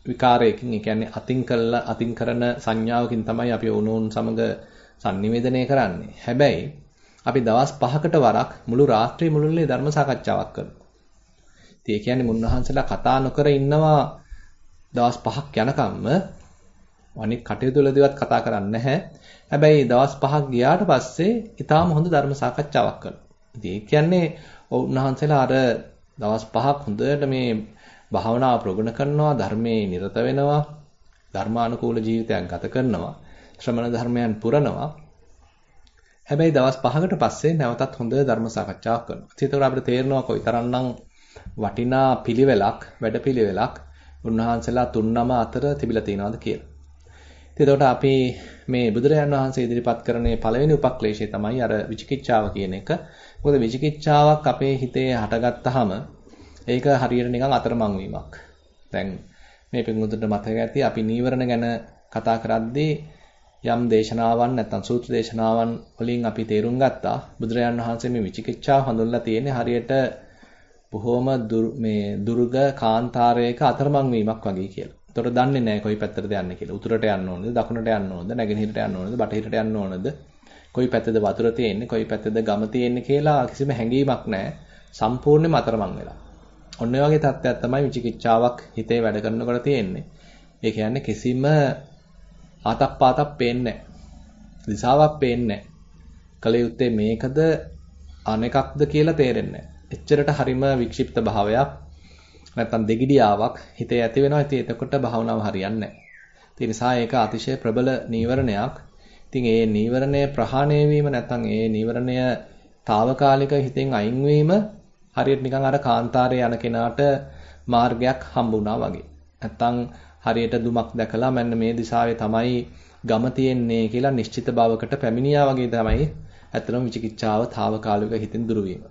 විකාරයකින්. ඒ කියන්නේ අතින් කළා අතින් කරන සංඥාවකින් තමයි අපි ඕනෝන් සමග sannivedanaya කරන්නේ. හැබැයි අපි දවස් 5කට වරක් මුළු රාත්‍රියේ මුළුල්ලේ ධර්ම සාකච්ඡාවක් කරනවා. ඉතින් ඒ කියන්නේ මුන්නහන්සලා කතා නොකර ඉන්නවා දවස් 5ක් යනකම්ම අනිත් කටයුතු වලදීවත් කතා කරන්නේ නැහැ. හැබැයි දවස් 5ක් ගියාට පස්සේ ඊටාම හොඳ ධර්ම සාකච්ඡාවක් කරනවා. ඉතින් ඒ කියන්නේ උන්වහන්සේලා අර දවස් 5ක් හොඳට මේ භාවනාව ප්‍රගුණ කරනවා, ධර්මයේ නිරත වෙනවා, ධර්මානුකූල ජීවිතයක් ගත කරනවා, ශ්‍රමණ ධර්මයන් පුරනවා. හැබැයි දවස් 5කට පස්සේ නැවතත් හොඳ ධර්ම සාකච්ඡාවක් කරනවා. ඒතකොට අපිට තේරෙනවා කොයිතරම්නම් වටිනා පිළිවෙලක්, වැඩපිළිවෙලක් උන්වහන්සේලා තුන්නම අතර තිබිලා තියෙනවද කියලා. එතකොට අපි මේ බුදුරජාන් වහන්සේ ඉදිරිපත් කරන පළවෙනි උපක්ලේශය තමයි අර විචිකිච්ඡාව කියන එක. මොකද විචිකිච්ඡාවක් අපේ හිතේ හටගත්තාම ඒක හරියට නිකන් අතරමං වීමක්. දැන් මේ පිටුමුදුට මතක ඇති අපි නීවරණ ගැන කතා කරද්දී යම් දේශනාවන් නැත්නම් සූත්‍ර දේශනාවන් වලින් අපි තේරුම් ගත්තා බුදුරජාන් වහන්සේ මේ විචිකිච්ඡාව හඳුන්ලා තියෙන්නේ හරියට බොහොම මේ දුර්ග කාන්තාරයක අතරමං වීමක් වගේ කියලා. ඒතොර දන්නේ නැහැ කොයි පැත්තටද යන්නේ කියලා. උතුරට යන්න ඕනද, දකුණට යන්න ඕනද, නැගෙනහිරට යන්න ඕනද, බටහිරට යන්න ඕනද, කොයි පැත්තද වතුර තියෙන්නේ, කොයි පැත්තද ගම තියෙන්නේ කියලා කිසිම හැඟීමක් නැහැ. සම්පූර්ණයෙන්ම අතරමං වෙලා. ඔන්න ඔය වගේ තත්ත්වයක් තමයි විචිකිච්ඡාවක් හිතේ වැඩ කරනකොට තියෙන්නේ. ඒ කියන්නේ කිසිම ආතක් පාතක් පේන්නේ නැහැ. දිශාවක් පේන්නේ නැහැ. කල යුත්තේ මේකද අනෙකක්ද කියලා තේරෙන්නේ නැහැ. එච්චරට හරිම වික්ෂිප්ත භාවයක් නැත්තම් දෙගිඩියාවක් හිතේ ඇති වෙනවා. ඉතින් එතකොට භාවනාව හරියන්නේ නැහැ. ඒ නිසා ඒක අතිශය ප්‍රබල නීවරණයක්. ඉතින් ඒ නීවරණය ප්‍රහාණය වීම නැත්තම් ඒ නීවරණය తాවකාලික හිතෙන් අයින් වීම හරියට නිකන් අර කාන්තාරයේ යන කෙනාට මාර්ගයක් හම්බුණා වගේ. නැත්තම් හරියට දුමක් දැකලා මෙන්න මේ දිශාවේ තමයි ගම තියෙන්නේ කියලා නිශ්චිත බවකට පැමිණියා වගේ තමයි ඇත්තටම විචිකිච්ඡාව తాවකාලික හිතින් දුරු වීම.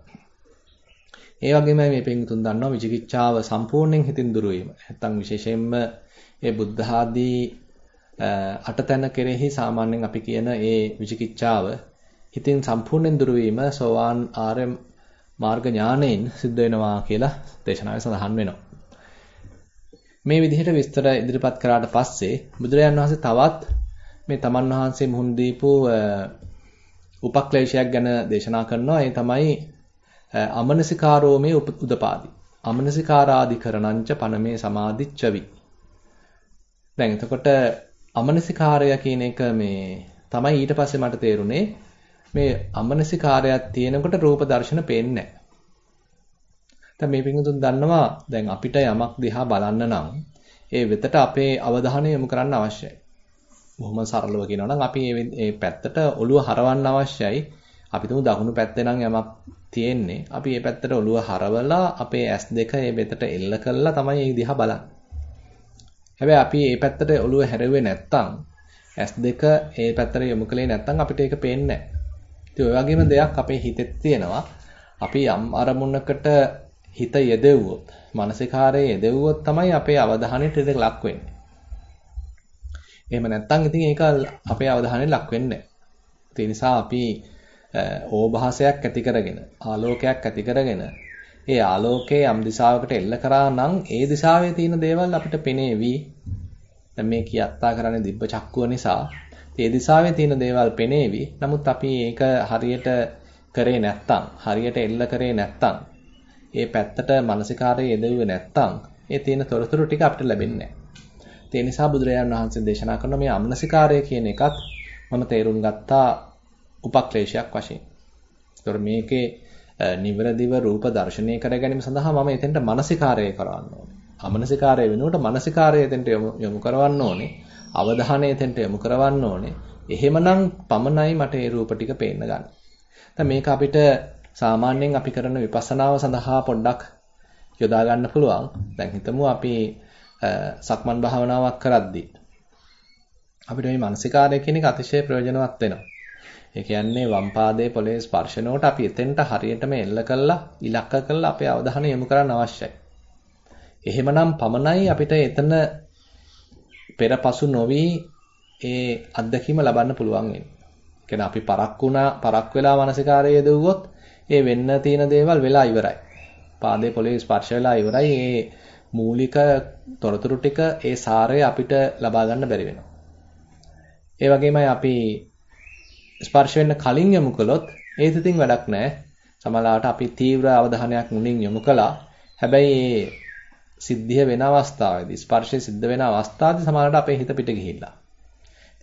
ඒ වගේමයි මේ පින්තුන් දන්නවා විචිකිච්ඡාව සම්පූර්ණයෙන් හිතින් දුරු වීම. නැත්තම් විශේෂයෙන්ම මේ බුද්ධ ආදී අටතැන කෙරෙහි සාමාන්‍යයෙන් අපි කියන ඒ විචිකිච්ඡාව හිතින් සම්පූර්ණයෙන් දුරු වීම සෝවාන් ආර්ය මාර්ග ඥාණයෙන් සිද්ධ වෙනවා කියලා දේශනාවේ සඳහන් වෙනවා. මේ විදිහට විස්තර ඉදිරිපත් කරාට පස්සේ බුදුරජාන් වහන්සේ තවත් මේ තමන් වහන්සේ මුහුණ දීපු උපක්ලේශයක් ගැන දේශනා කරනවා. ඒ තමයි අමනසිකාරෝමේ උදපාදි. අමනසිකාරාදිකරණංච පනමේ සමාදිච්චවි. දැන් එතකොට අමනසිකාරය කියන එක මේ තමයි ඊට පස්සේ මට තේරුනේ මේ අමනසිකාරයක් තියෙනකොට රූප දර්ශන පේන්නේ නැහැ. දැන් මේ පිටුතුන් දන්නවා දැන් අපිට යමක් දිහා බලන්න නම් ඒ වෙතට අපේ අවධානය යොමු කරන්න අවශ්‍යයි. බොහොම සරලව කියනවා නම් අපි මේ පැත්තට ඔළුව හරවන්න අවශ්‍යයි. අපි තුමු දකුණු පැත්තේ නම් යමක් තියෙන්නේ. අපි මේ පැත්තට ඔළුව හරවලා අපේ S2 මේ වෙතට එල්ල කළා තමයි මේ දිහා බලන්නේ. හැබැයි අපි මේ පැත්තට ඔළුව හැරෙුවේ නැත්තම් S2 මේ පැත්තට යොමු කළේ නැත්තම් අපිට ඒක පේන්නේ ඉතින් ඔය වගේම දෙයක් අපේ හිතෙත් තියෙනවා. අපි යම් අරමුණකට හිත යෙදෙව්වොත්, මානසිකාරයේ යෙදෙව්වොත් තමයි අපේ අවධානයට ඒක ලක් වෙන්නේ. එහෙම නැත්නම් ඉතින් ඒක අපේ අවධානයට ලක් වෙන්නේ නැහැ. ඒ නිසා අපි ඕභාසයක් ඇති කරගෙන, ආලෝකයක් ඇති කරගෙන, ඒ ආලෝකයේ යම් දිශාවකට එල්ල කරා නම් ඒ දිශාවේ තියෙන දේවල් අපිට පෙනේවි. දැන් මේ කියත්තා කරන්නේ දිබ්බ චක්කුව නිසා ඒ දිශාවේ තියෙන දේවල් පෙනේවි. නමුත් අපි ඒක හරියට කරේ නැත්තම්, හරියට එල්ල කරේ නැත්තම්, ඒ පැත්තට මානසිකාරය යෙදුවේ නැත්තම්, ඒ තියෙන තොරතුරු ටික අපිට ලැබෙන්නේ නැහැ. ඒ නිසා බුදුරජාණන් වහන්සේ දේශනා කරන මේ අමනසිකාරය කියන එකත් මම තේරුම් ගත්තා උපක්ලේශයක් වශයෙන්. ඒතර මේකේ නිවරදිව රූප දර්ශනය කර ගැනීම සඳහා මම එතෙන්ට මානසිකාරය කරවන්න ඕනේ. අමනසිකාරය වෙනුවට මානසිකාරය එතෙන්ට යොමු කරවන්න ඕනේ. අවධානය එතෙන්ට යොමු කරවන්න ඕනේ. එහෙමනම් පමණයි මට ඒ රූප ටික පේන්න ගන්න. දැන් මේක අපිට සාමාන්‍යයෙන් අපි කරන විපස්සනාව සඳහා පොඩ්ඩක් යොදා ගන්න පුළුවන්. දැන් හිතමු අපි සක්මන් භාවනාවක් කරද්දී අපිට මේ මානසිකාරය කියන එක අතිශය ප්‍රයෝජනවත් වෙනවා. ඒ කියන්නේ වම් පාදයේ පොළවේ ස්පර්ශනෝට අපි එතෙන්ට හරියටම එල්ල කළා ඉලක්ක කළා අපේ අවධානය යොමු කරන්න අවශ්‍යයි. එහෙමනම් පමණයි අපිට එතන පෙරපසු නොවි ඒ අත්දැකීම ලබන්න පුළුවන් වෙන්නේ. අපි පරක් වුණා පරක් වෙලා මානසිකාරය යෙදුවොත් ඒ වෙන්න තියෙන දේවල් වෙලා ඉවරයි. පාදයේ පොළවේ ස්පර්ශ වෙලා ඉවරයි. ඒ මූලික තොරතුරු ටික ඒ සාරය අපිට ලබා ගන්න බැරි වෙනවා. ඒ වගේමයි අපි ස්පර්ශ වෙන්න කලින් යමු කළොත් ඒත් ඉතින් වැඩක් නැහැ. සමහරවිට අපි තීව්‍ර අවධානයක් මුලින් යොමු කළා. හැබැයි ඒ සිද්ධිය වෙන අවස්ථාවේදී ස්පර්ශය සිද්ධ වෙන අවස්ථාවේදී සමහරවිට අපේ හිත පිට ගිහිල්ලා.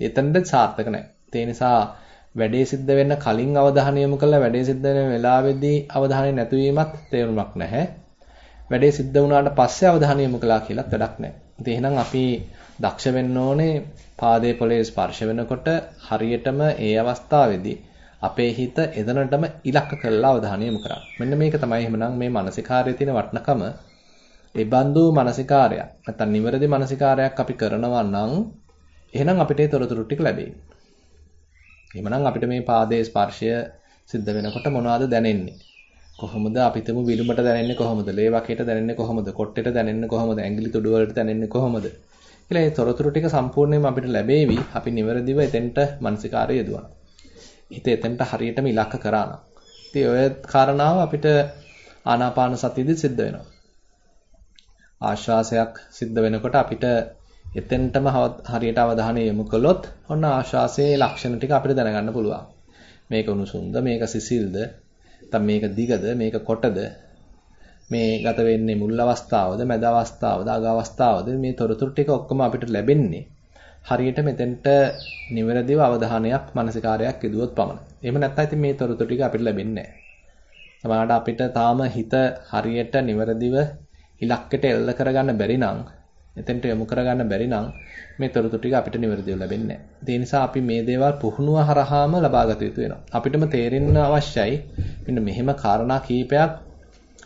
එතනද සාර්ථක නැහැ. ඒ නිසා වැඩේ සිද්ධ වෙන්න කලින් අවධානය යොමු කළා වැඩේ සිද්ධ වෙන වෙලාවේදී අවධානය නැතිවීමත් තේරුමක් නැහැ. වැඩේ සිද්ධ වුණාට පස්සේ අවධානය යොමු කළා කියලත් වැඩක් නැහැ. ඉතින් එහෙනම් අපි දක්ෂ වෙන්න ඕනේ පාදයේ පොළවේ ස්පර්ශ වෙනකොට හරියටම ඒ අවස්ථාවේදී අපේ හිත එදනටම ඉලක්ක කරලා අවධානය යොමු කරන්න. මෙන්න මේක තමයි එහෙමනම් මේ මානසිකාර්යයේ තියෙන වටිනකම. ඒ බඳු මානසිකාරයක් නැත්නම් නිවැරදි මානසිකාරයක් අපි කරනවා නම් එහෙනම් අපිට ඒ තොරතුරු ටික ලැබෙයි. එහෙමනම් අපිට මේ පාදයේ ස්පර්ශය සිද්ධ වෙනකොට මොනවද දැනෙන්නේ? කොහොමද අපිටම විලුඹට දැනෙන්නේ කොහොමද? ලේ වකේට දැනෙන්නේ කොහොමද? කොට්ටෙට දැනෙන්නේ කොහොමද? ඇඟිලි තුඩු වලට දැනෙන්නේ කොහොමද? කියලා මේ තොරතුරු ටික සම්පූර්ණයෙන්ම අපිට ලැබෙවි. අපි නිවැරදිව එතෙන්ට මානසිකාරය යොදවනවා. හිත එතෙන්ට හරියටම ඉලක්ක කරා නම්. ඉතින් ඔය කාරණාව අපිට ආනාපාන සතියදී සිද්ධ වෙනවා. ආශ්වාසයක් සිද්ධ වෙනකොට අපිට එතෙන්ටම හරියට අවධානය යොමු කළොත් ඔන්න ආශ්වාසයේ ලක්ෂණ ටික අපිට දැනගන්න පුළුවන්. මේක උණුසුම්ද, මේක සිසිල්ද, නැත්නම් මේක දිගද, මේක කොටද, මේ ගත වෙන්නේ මුල් අවස්ථාවද, මැද අවස්ථාවද, අග අවස්ථාවද මේ තොරතුරු ටික ඔක්කොම අපිට ලැබෙන්නේ හරියට මෙතෙන්ට නිවැරදිව අවධානයක්, මානසිකාරයක් යොදුවොත් පමණයි. එහෙම නැත්නම් ඉතින් මේ තොරතුරු ටික අපිට ලැබෙන්නේ නැහැ. අපිට තාම හිත හරියට නිවැරදිව ඉලක්කයට එල්ල කරගන්න බැරි නම් එතෙන්ට යොමු කරගන්න බැරි නම් මේ තොරතුරු ටික අපිට නිවැරදිව ලැබෙන්නේ නැහැ. ඒ නිසා අපි මේ දේවල් පුහුණුව හරහාම ලබාගත යුතු වෙනවා. අපිටම තේරෙන්න අවශ්‍යයි මෙන්න මෙහෙම කාරණා කීපයක්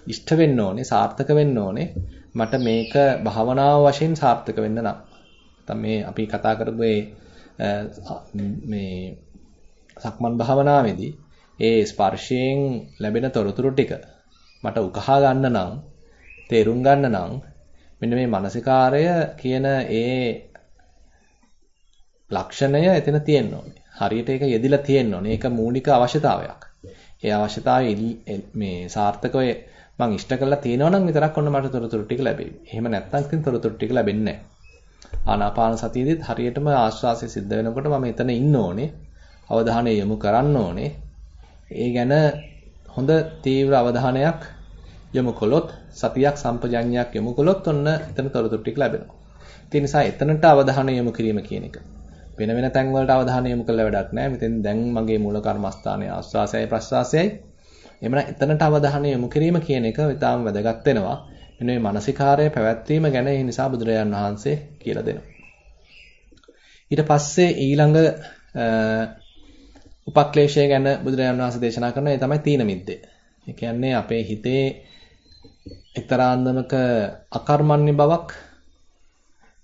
ඉෂ්ට වෙන්න ඕනේ, සාර්ථක වෙන්න ඕනේ. මට මේක භාවනාව වශයෙන් සාර්ථක වෙන්න නම්. නැත්නම් මේ අපි කතා කරපු මේ සක්මන් භාවනාවේදී ඒ ස්පර්ශයෙන් ලැබෙන තොරතුරු ටික මට උකහා ගන්න නම් තේරුම් ගන්න නම් මෙන්න මේ මානසිකාරය කියන ඒ ලක්ෂණය එතන තියෙන්න ඕනේ. හරියට ඒක යෙදිලා තියෙන්න ඕනේ. ඒක මූලික අවශ්‍යතාවයක්. ඒ අවශ්‍යතාවය මේ සාර්ථකව මං ඉෂ්ට කරලා තියෙනවා නම් විතරක් ඔන්න මට තොරතුරු ටික ලැබෙයි. එහෙම නැත්නම් ඉතින් තොරතුරු ටික ලැබෙන්නේ නැහැ. ආනාපාන සතියේදීත් හරියටම ආශ්වාසය සිද්ධ වෙනකොට මම එතන ඉන්න ඕනේ. අවධානය යොමු කරන්න ඕනේ. ඒ ගැන හොඳ තීව්‍ර අවධානයක් යොමු කළොත් සතියක් සම්පජඤ්ඤයක් යොමු කළොත් ඔන්න එතන තොරතුරු ටික ලැබෙනවා. ඒ නිසා එතනට අවධානය යොමු කිරීම කියන එක. වෙන වෙන තැන් වලට අවධානය යොමු කළ වැඩක් නැහැ. මෙතෙන් දැන් මගේ මූල කර්මස්ථානයේ ආස්වාසයයි ප්‍රස්වාසයයි. එhmenan එතනට අවධානය යොමු කිරීම කියන එක ඊටාම වැදගත් වෙනවා. මෙන්න මේ මානසිකාරය පැවැත්වීම ගැන ඒ නිසා බුදුරජාන් වහන්සේ කියලා දෙනවා. ඊට පස්සේ ඊළඟ උපක්ලේශය ගැන බුදුරජාණන් වහන්සේ දේශනා කරන ඒ තමයි තීන මිද්දේ. ඒ කියන්නේ අපේ හිතේ එක්තරා අන්දමක අකර්මණ්‍ය බවක්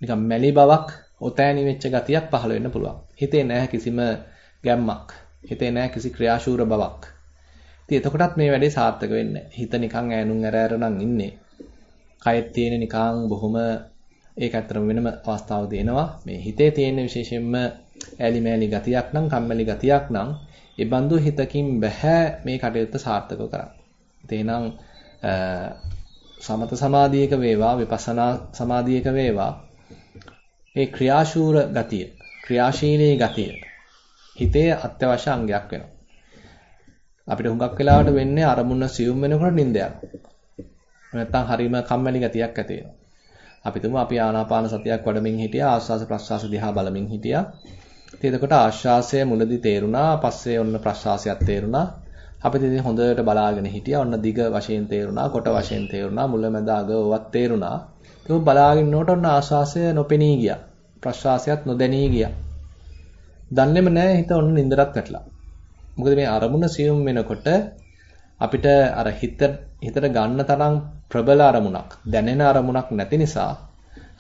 නිකන් මැලි බවක් ඔතෑණි වෙච්ච ගතියක් පහළ වෙන්න පුළුවන්. හිතේ නැහැ කිසිම ගැම්මක්. හිතේ නැහැ කිසි ක්‍රියාශූර බවක්. ඉතින් එතකොටත් මේ වැඩේ සාර්ථක වෙන්නේ හිත නිකන් ඈනුම් ඇර ඇර නම් ඉන්නේ. කයෙත් තියෙන නිකන් බොහොම ඒක ඇත්තටම වෙනම අවස්ථාවක් දෙනවා. මේ හිතේ තියෙන විශේෂයෙන්ම ඈලි මෑලි ගතියක් නම් කම්මැලි ගතියක් නම් ඒ බඳු හිතකින් බෑ මේ කටයුත්ත සාර්ථකව කරන්න. තේනම් සමත සමාධියක වේවා විපස්සනා සමාධියක වේවා මේ ක්‍රියාශූර ගතිය ක්‍රියාශීලී ගතිය හිතේ අත්‍යවශ්‍ය අංගයක් වෙනවා. අපිට හුඟක් වෙලාවට වෙන්නේ අරමුණ සියුම් වෙනකොට නිින්ද යනවා. නැත්තම් හරීම කම්මැලි ගතියක් ඇති වෙනවා. අපි තුමු අපි ආනාපාන සතියක් වඩමින් හිටියා ආස්වාස ප්‍රස්වාස දිහා බලමින් හිටියා. ඉතින් එතකොට ආශ්වාසය මුලදී තේරුණා, පස්සේ ඔන්න ප්‍රශ්වාසයත් තේරුණා. අපිට ඉතින් හොඳට බලාගෙන හිටියා. ඔන්න දිග වශයෙන් තේරුණා, කොට වශයෙන් තේරුණා, මුල මැද අග ඕවත් තේරුණා. ඒක බලාගෙන ඉන්නකොට ඔන්න ආශ්වාසය නොපෙනී ගියා. ප්‍රශ්වාසයත් නොදැනී ගියා. දන්නේම නැහැ හිත ඔන්න නින්දරත් වැටලා. මොකද මේ අරමුණ සියුම් වෙනකොට අපිට අර හිත හිතට ගන්න තරම් ප්‍රබල අරමුණක් දැනෙන අරමුණක් නැති නිසා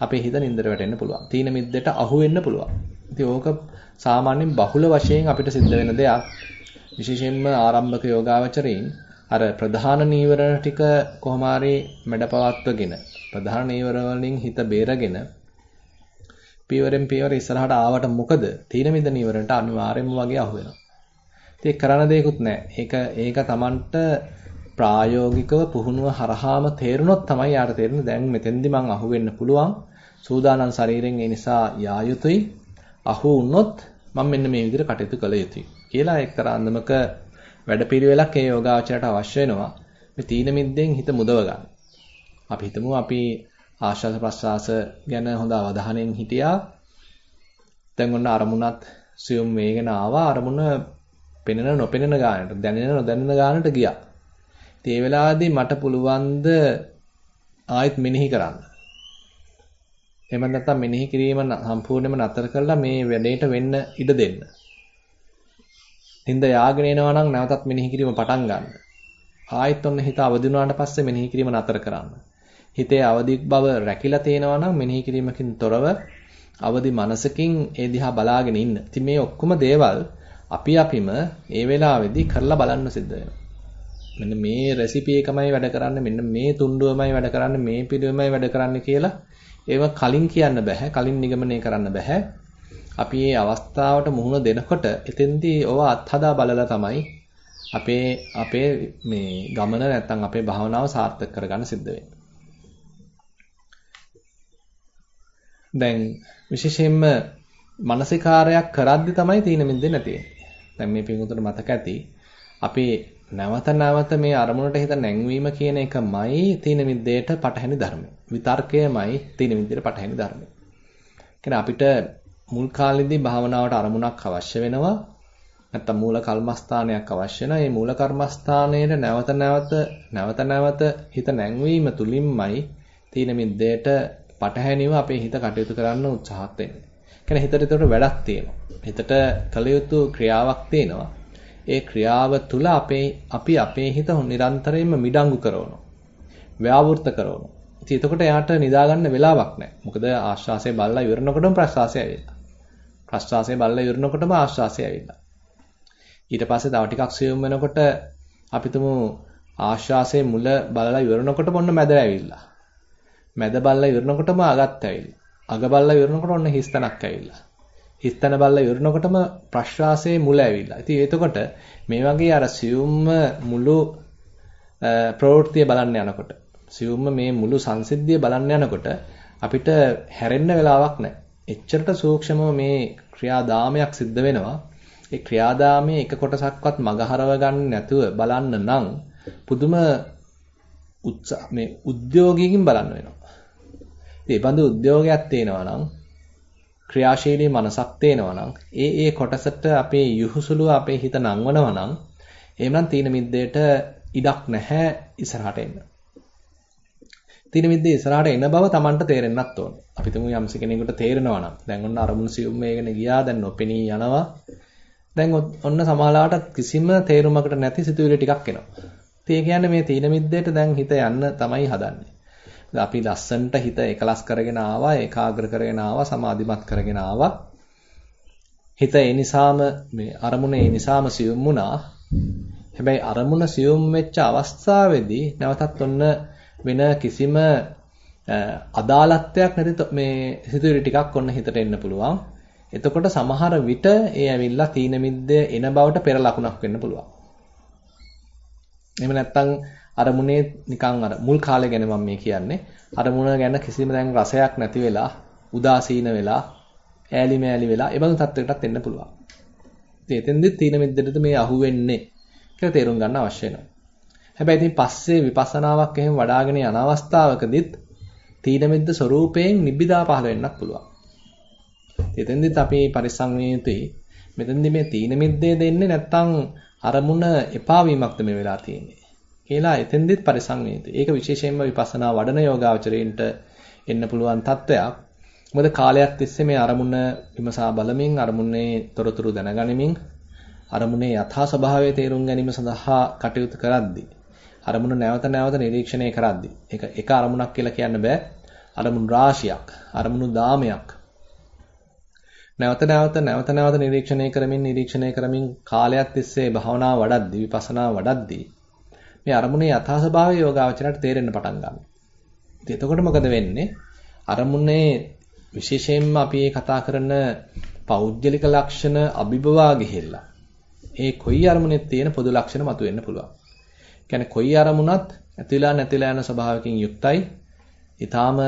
අපේ හිත නින්දර වැටෙන්න පුළුවන්. තීන මිද්දට අහු වෙන්න පුළුවන්. ඉතින් ඕක සාමාන්‍යයෙන් බහුල වශයෙන් අපිට සිද්ධ වෙන දෙයක්. විශේෂයෙන්ම ආරම්භක යෝගාවචරයින් අර ප්‍රධාන නීවරණ ටික කොහොම හරි මැඩපවත්වගෙන ප්‍රධාන නීවරණ වලින් හිත බේරගෙන පියවරෙන් පියවර ඉස්සරහට ආවට මොකද තීන මිද නීවරණට අනිවාර්යයෙන්ම වගේ අහු වෙනවා. ඉතින් කරන්න දෙයක්වත් නැහැ. ඒක ඒක Tamanට ප්‍රායෝගිකව පුහුණුව හරහාම තේරුනොත් තමයි යාට තේරෙන්නේ දැන් මෙතෙන්දි මං අහු වෙන්න පුළුවන්. සූදානම් ශරීරයෙන් ඒ නිසා යා යුතුයි. අහු වුණොත් මම මෙන්න මේ විදිහට කටයුතු කළ යුතුයි කියලා එක්තරා අන්දමක වැඩපිළිවෙලක් ඒ යෝගාචරයට අවශ්‍ය වෙනවා. මේ තීන මිද්දෙන් හිත මුදව ගන්න. අපි හිතමු අපි ආශ්වාස ප්‍රශ්වාස ගැන හොඳ අවධානයෙන් හිටියා. දැන් ඔන්න අරමුණත් සියුම් වේගෙන ආවා. අරමුණ පෙනෙන නොපෙනෙන ගානට දැනෙන නොදැනෙන ගානට ගියා. ඉතින් ඒ වෙලාවේදී මට පුළුවන් ද ආයෙත් මෙනෙහි කරන්න. එහෙම නැත්නම් මෙනෙහි කිරීම සම්පූර්ණයෙන්ම නතර කරලා මේ වැඩේට වෙන්න ඉඩ දෙන්න. හින්ද යාගෙන එනවා නම් නැවතත් මෙනෙහි කිරීම පටන් ගන්න. ආයෙත් ඔන්න හිත අවදි වුණාට පස්සේ මෙනෙහි කිරීම නතර කරන්න. හිතේ අවදි බව රැකිලා තේනවා නම් මෙනෙහි කිරීමකින් තොරව අවදි මනසකින් ඒ දිහා බලාගෙන ඉන්න. ඉතින් මේ ඔක්කොම දේවල් අපි අපිම ඒ වෙලාවේදී කරලා බලන්න සිද්ධ වෙනවා. මෙන්න මේ රෙසිපි එකමයි වැඩ කරන්නේ මෙන්න මේ තුණ්ඩුවමයි වැඩ කරන්නේ මේ පිළිවෙමයි වැඩ කරන්නේ කියලා ඒව කලින් කියන්න බෑ කලින් නිගමනය කරන්න බෑ අපි මේ අවස්ථාවට මුහුණ දෙනකොට එතෙන්දී ඔව අත්හදා බලලා තමයි අපේ අපේ මේ ගමන නැත්තම් අපේ භාවනාව සාර්ථක කරගන්න සිද්ධ වෙන්නේ දැන් විශේෂයෙන්ම මානසිකාරයක් කරද්දි තමයි තීන මිද්දේ නැති වෙන්නේ දැන් මේ පිටුතුට මතක ඇති අපි නැවත නැවත මේ අරමුණට හිත නැංවීම කියන එකමයි තීන මිද්දේට පටහැනි ධර්මය. විතර්කයමයි තීන මිද්දේට පටහැනි ධර්මය. කියන්නේ අපිට මුල් කාලෙදී භාවනාවට අරමුණක් අවශ්‍ය වෙනවා. නැත්තම් මූල කර්මස්ථානයක් අවශ්‍ය වෙනවා. මේ මූල කර්මස්ථානයේ නැවත නැවත නැවත නැවත හිත නැංවීම තුලින්මයි තීන මිද්දේට පටහැනිව අපේ හිත කටයුතු කරන්න උත්සාහත් වෙන්නේ. කියන්නේ හිතට ඒතර වැඩක් තියෙනවා. හිතට කළ යුතු ක්‍රියාවක් තියෙනවා. ඒ ක්‍රියාව තුළ අපේ අපි අපේ හිත නිරන්තරයෙන්ම මිඩංගු කරනවා. ව්‍යාවෘත කරනවා. ඉතින් එතකොට එයාට නිදා ගන්න වෙලාවක් නැහැ. මොකද ආශ්වාසය බල්ලා ඉවරනකොටම ප්‍රශ්වාසය ඇවිල්ලා. ප්‍රශ්වාසය බල්ලා ඉවරනකොටම ආශ්වාසය ඇවිල්ලා. ඊට පස්සේ තව ටිකක් සියුම් වෙනකොට අපි තුමු ආශ්වාසයේ මුල බලලා ඉවරනකොටම ඔන්න මැද ඇවිල්ලා. මැද බලලා ඉවරනකොටම අගත් ඇවිල්ලා. අග බලලා ඉවරනකොට ඔන්න හිස්තනක් ඇවිල්ලා. හිස්තන බලලා ඉවරනකොටම ප්‍රශ්වාසයේ මුල ඇවිල්ලා. ඉතින් එතකොට මේ වගේ අර සියුම්ම මුළු ප්‍රවෘත්තිය බලන්න යනකොට සියුම්ම මේ මුළු සංසිද්ධිය බලන්න යනකොට අපිට හැරෙන්න වෙලාවක් නැහැ. එච්චරට සූක්ෂමව මේ ක්‍රියාදාමයක් සිද්ධ වෙනවා. ඒ ක්‍රියාදාමයේ එක කොටසක්වත් මගහරව ගන්න නැතුව බලන්න නම් පුදුම උත්සාහ මේ උද්‍යෝගයකින් බලන්න වෙනවා. ඉතින් ඒ බඳු උද්‍යෝගයක් තේනවා නම් ක්‍රියාශීලී මනසක් තේනවා නම් ඒ ඒ කොටසට අපේ යහුසුලුව අපේ හිත නංවනවා නම් එහෙනම් තීන මිද්දේට ඉඩක් නැහැ ඉස්සරහට එන්න. තීන මිද්දේ ඉස්සරහට එන බව Tamanට තේරෙන්නත් ඕන. අපි තුමු යම්ස කෙනෙකුට තේරෙනවා නම් දැන් ඔන්න අරමුණු සියුම් මේගෙන ගියා දැන් නොපෙනී යනවා. දැන් ඔන්න සමාලාවට කිසිම තේරුමකට නැති සිතුවිලි ටිකක් එනවා. ඉතින් ඒ කියන්නේ මේ තීන මිද්දේට දැන් හිත යන්න තමයි හදන්නේ. අපි ලස්සන්ට හිත එකලස් කරගෙන ආවා, ඒකාග්‍ර කරගෙන ආවා, සමාධිමත් කරගෙන ආවා. හිත ඒ නිසාම මේ අරමුණ ඒ නිසාම සියුම් වුණා. හැබැයි අරමුණ සියුම් වෙච්ච අවස්ථාවේදී නැවතත් ඔන්න වෙන කිසිම අදාළත්වයක් නැති මේ සිතුවිලි ටිකක් ඔන්න හිතට එන්න පුළුවන්. එතකොට සමහර විට ඒ ඇවිල්ලා තීන මිද්ද එන බවට පෙර ලකුණක් වෙන්න පුළුවන්. එහෙම නැත්නම් අරමුණේ නිකන් අර මුල් කාලේ ගැන මම මේ කියන්නේ. අරමුණ ගැන කිසිම දැන් රසයක් නැති වෙලා, උදාසීන වෙලා, ඈලි මෑලි වෙලා ඒ බඳු තත්වයකටත් එන්න පුළුවන්. ඉතින් එතෙන්දෙත් තීන මිද්දටද මේ අහුවෙන්නේ කියලා තේරුම් ගන්න අවශ්‍ය වෙනවා. හැබැයි ඉතින් පස්සේ විපස්සනාවක් එහෙම වඩ아가න යන අවස්ථාවකදීත් තීන මිද්ද ස්වરૂපයෙන් නිබ්බිදා පහළ වෙන්නත් පුළුවන්. එතෙන්දිත් අපි පරිස්සම් යුතුයි. මෙතෙන්දි මේ තීන මිද්දේ දෙන්නේ නැත්තම් අරමුණ එපා වීමක්ද මේ වෙලා තියෙන්නේ. කියලා එතෙන්දිත් පරිස්සම් යුතුයි. ඒක විශේෂයෙන්ම විපස්සනා වඩන යෝගාවචරයින්ට එන්න පුළුවන් තත්වයක්. මොකද කාලයක් තිස්සේ මේ අරමුණ විමසා බලමින් අරමුණේ තොරතුරු දැනගනිමින් අරමුණේ යථා ස්වභාවය තේරුම් ගැනීම සඳහා කටයුතු කරද්දී අරමුණ නැවත නැවත නිරීක්ෂණය කරද්දී ඒක එක අරමුණක් කියලා කියන්න බෑ අරමුණු රාශියක් අරමුණු දාමයක් නැවත නැවත නැවත නැවත නිරීක්ෂණය කරමින් නිරීක්ෂණය කරමින් කාලයක් තිස්සේ භාවනාව වඩද්දී විපස්සනා වඩද්දී මේ අරමුණේ යථා ස්වභාවය යෝගාවචරයට තේරෙන්න පටන් ගන්නවා. ඉතින් එතකොට මොකද වෙන්නේ? අරමුණේ විශේෂයෙන්ම අපි කතා කරන පෞද්ගලික ලක්ෂණ අභිබවා ගිහිල්ලා ඒ කොයි අරමුණෙත් තියෙන පොදු ලක්ෂණ මතුවෙන්න පුළුවන්. කියන්නේ කොයි අරමුණත් ඇතිලා නැතිලා යන ස්වභාවයකින් යුක්තයි. ඊටාම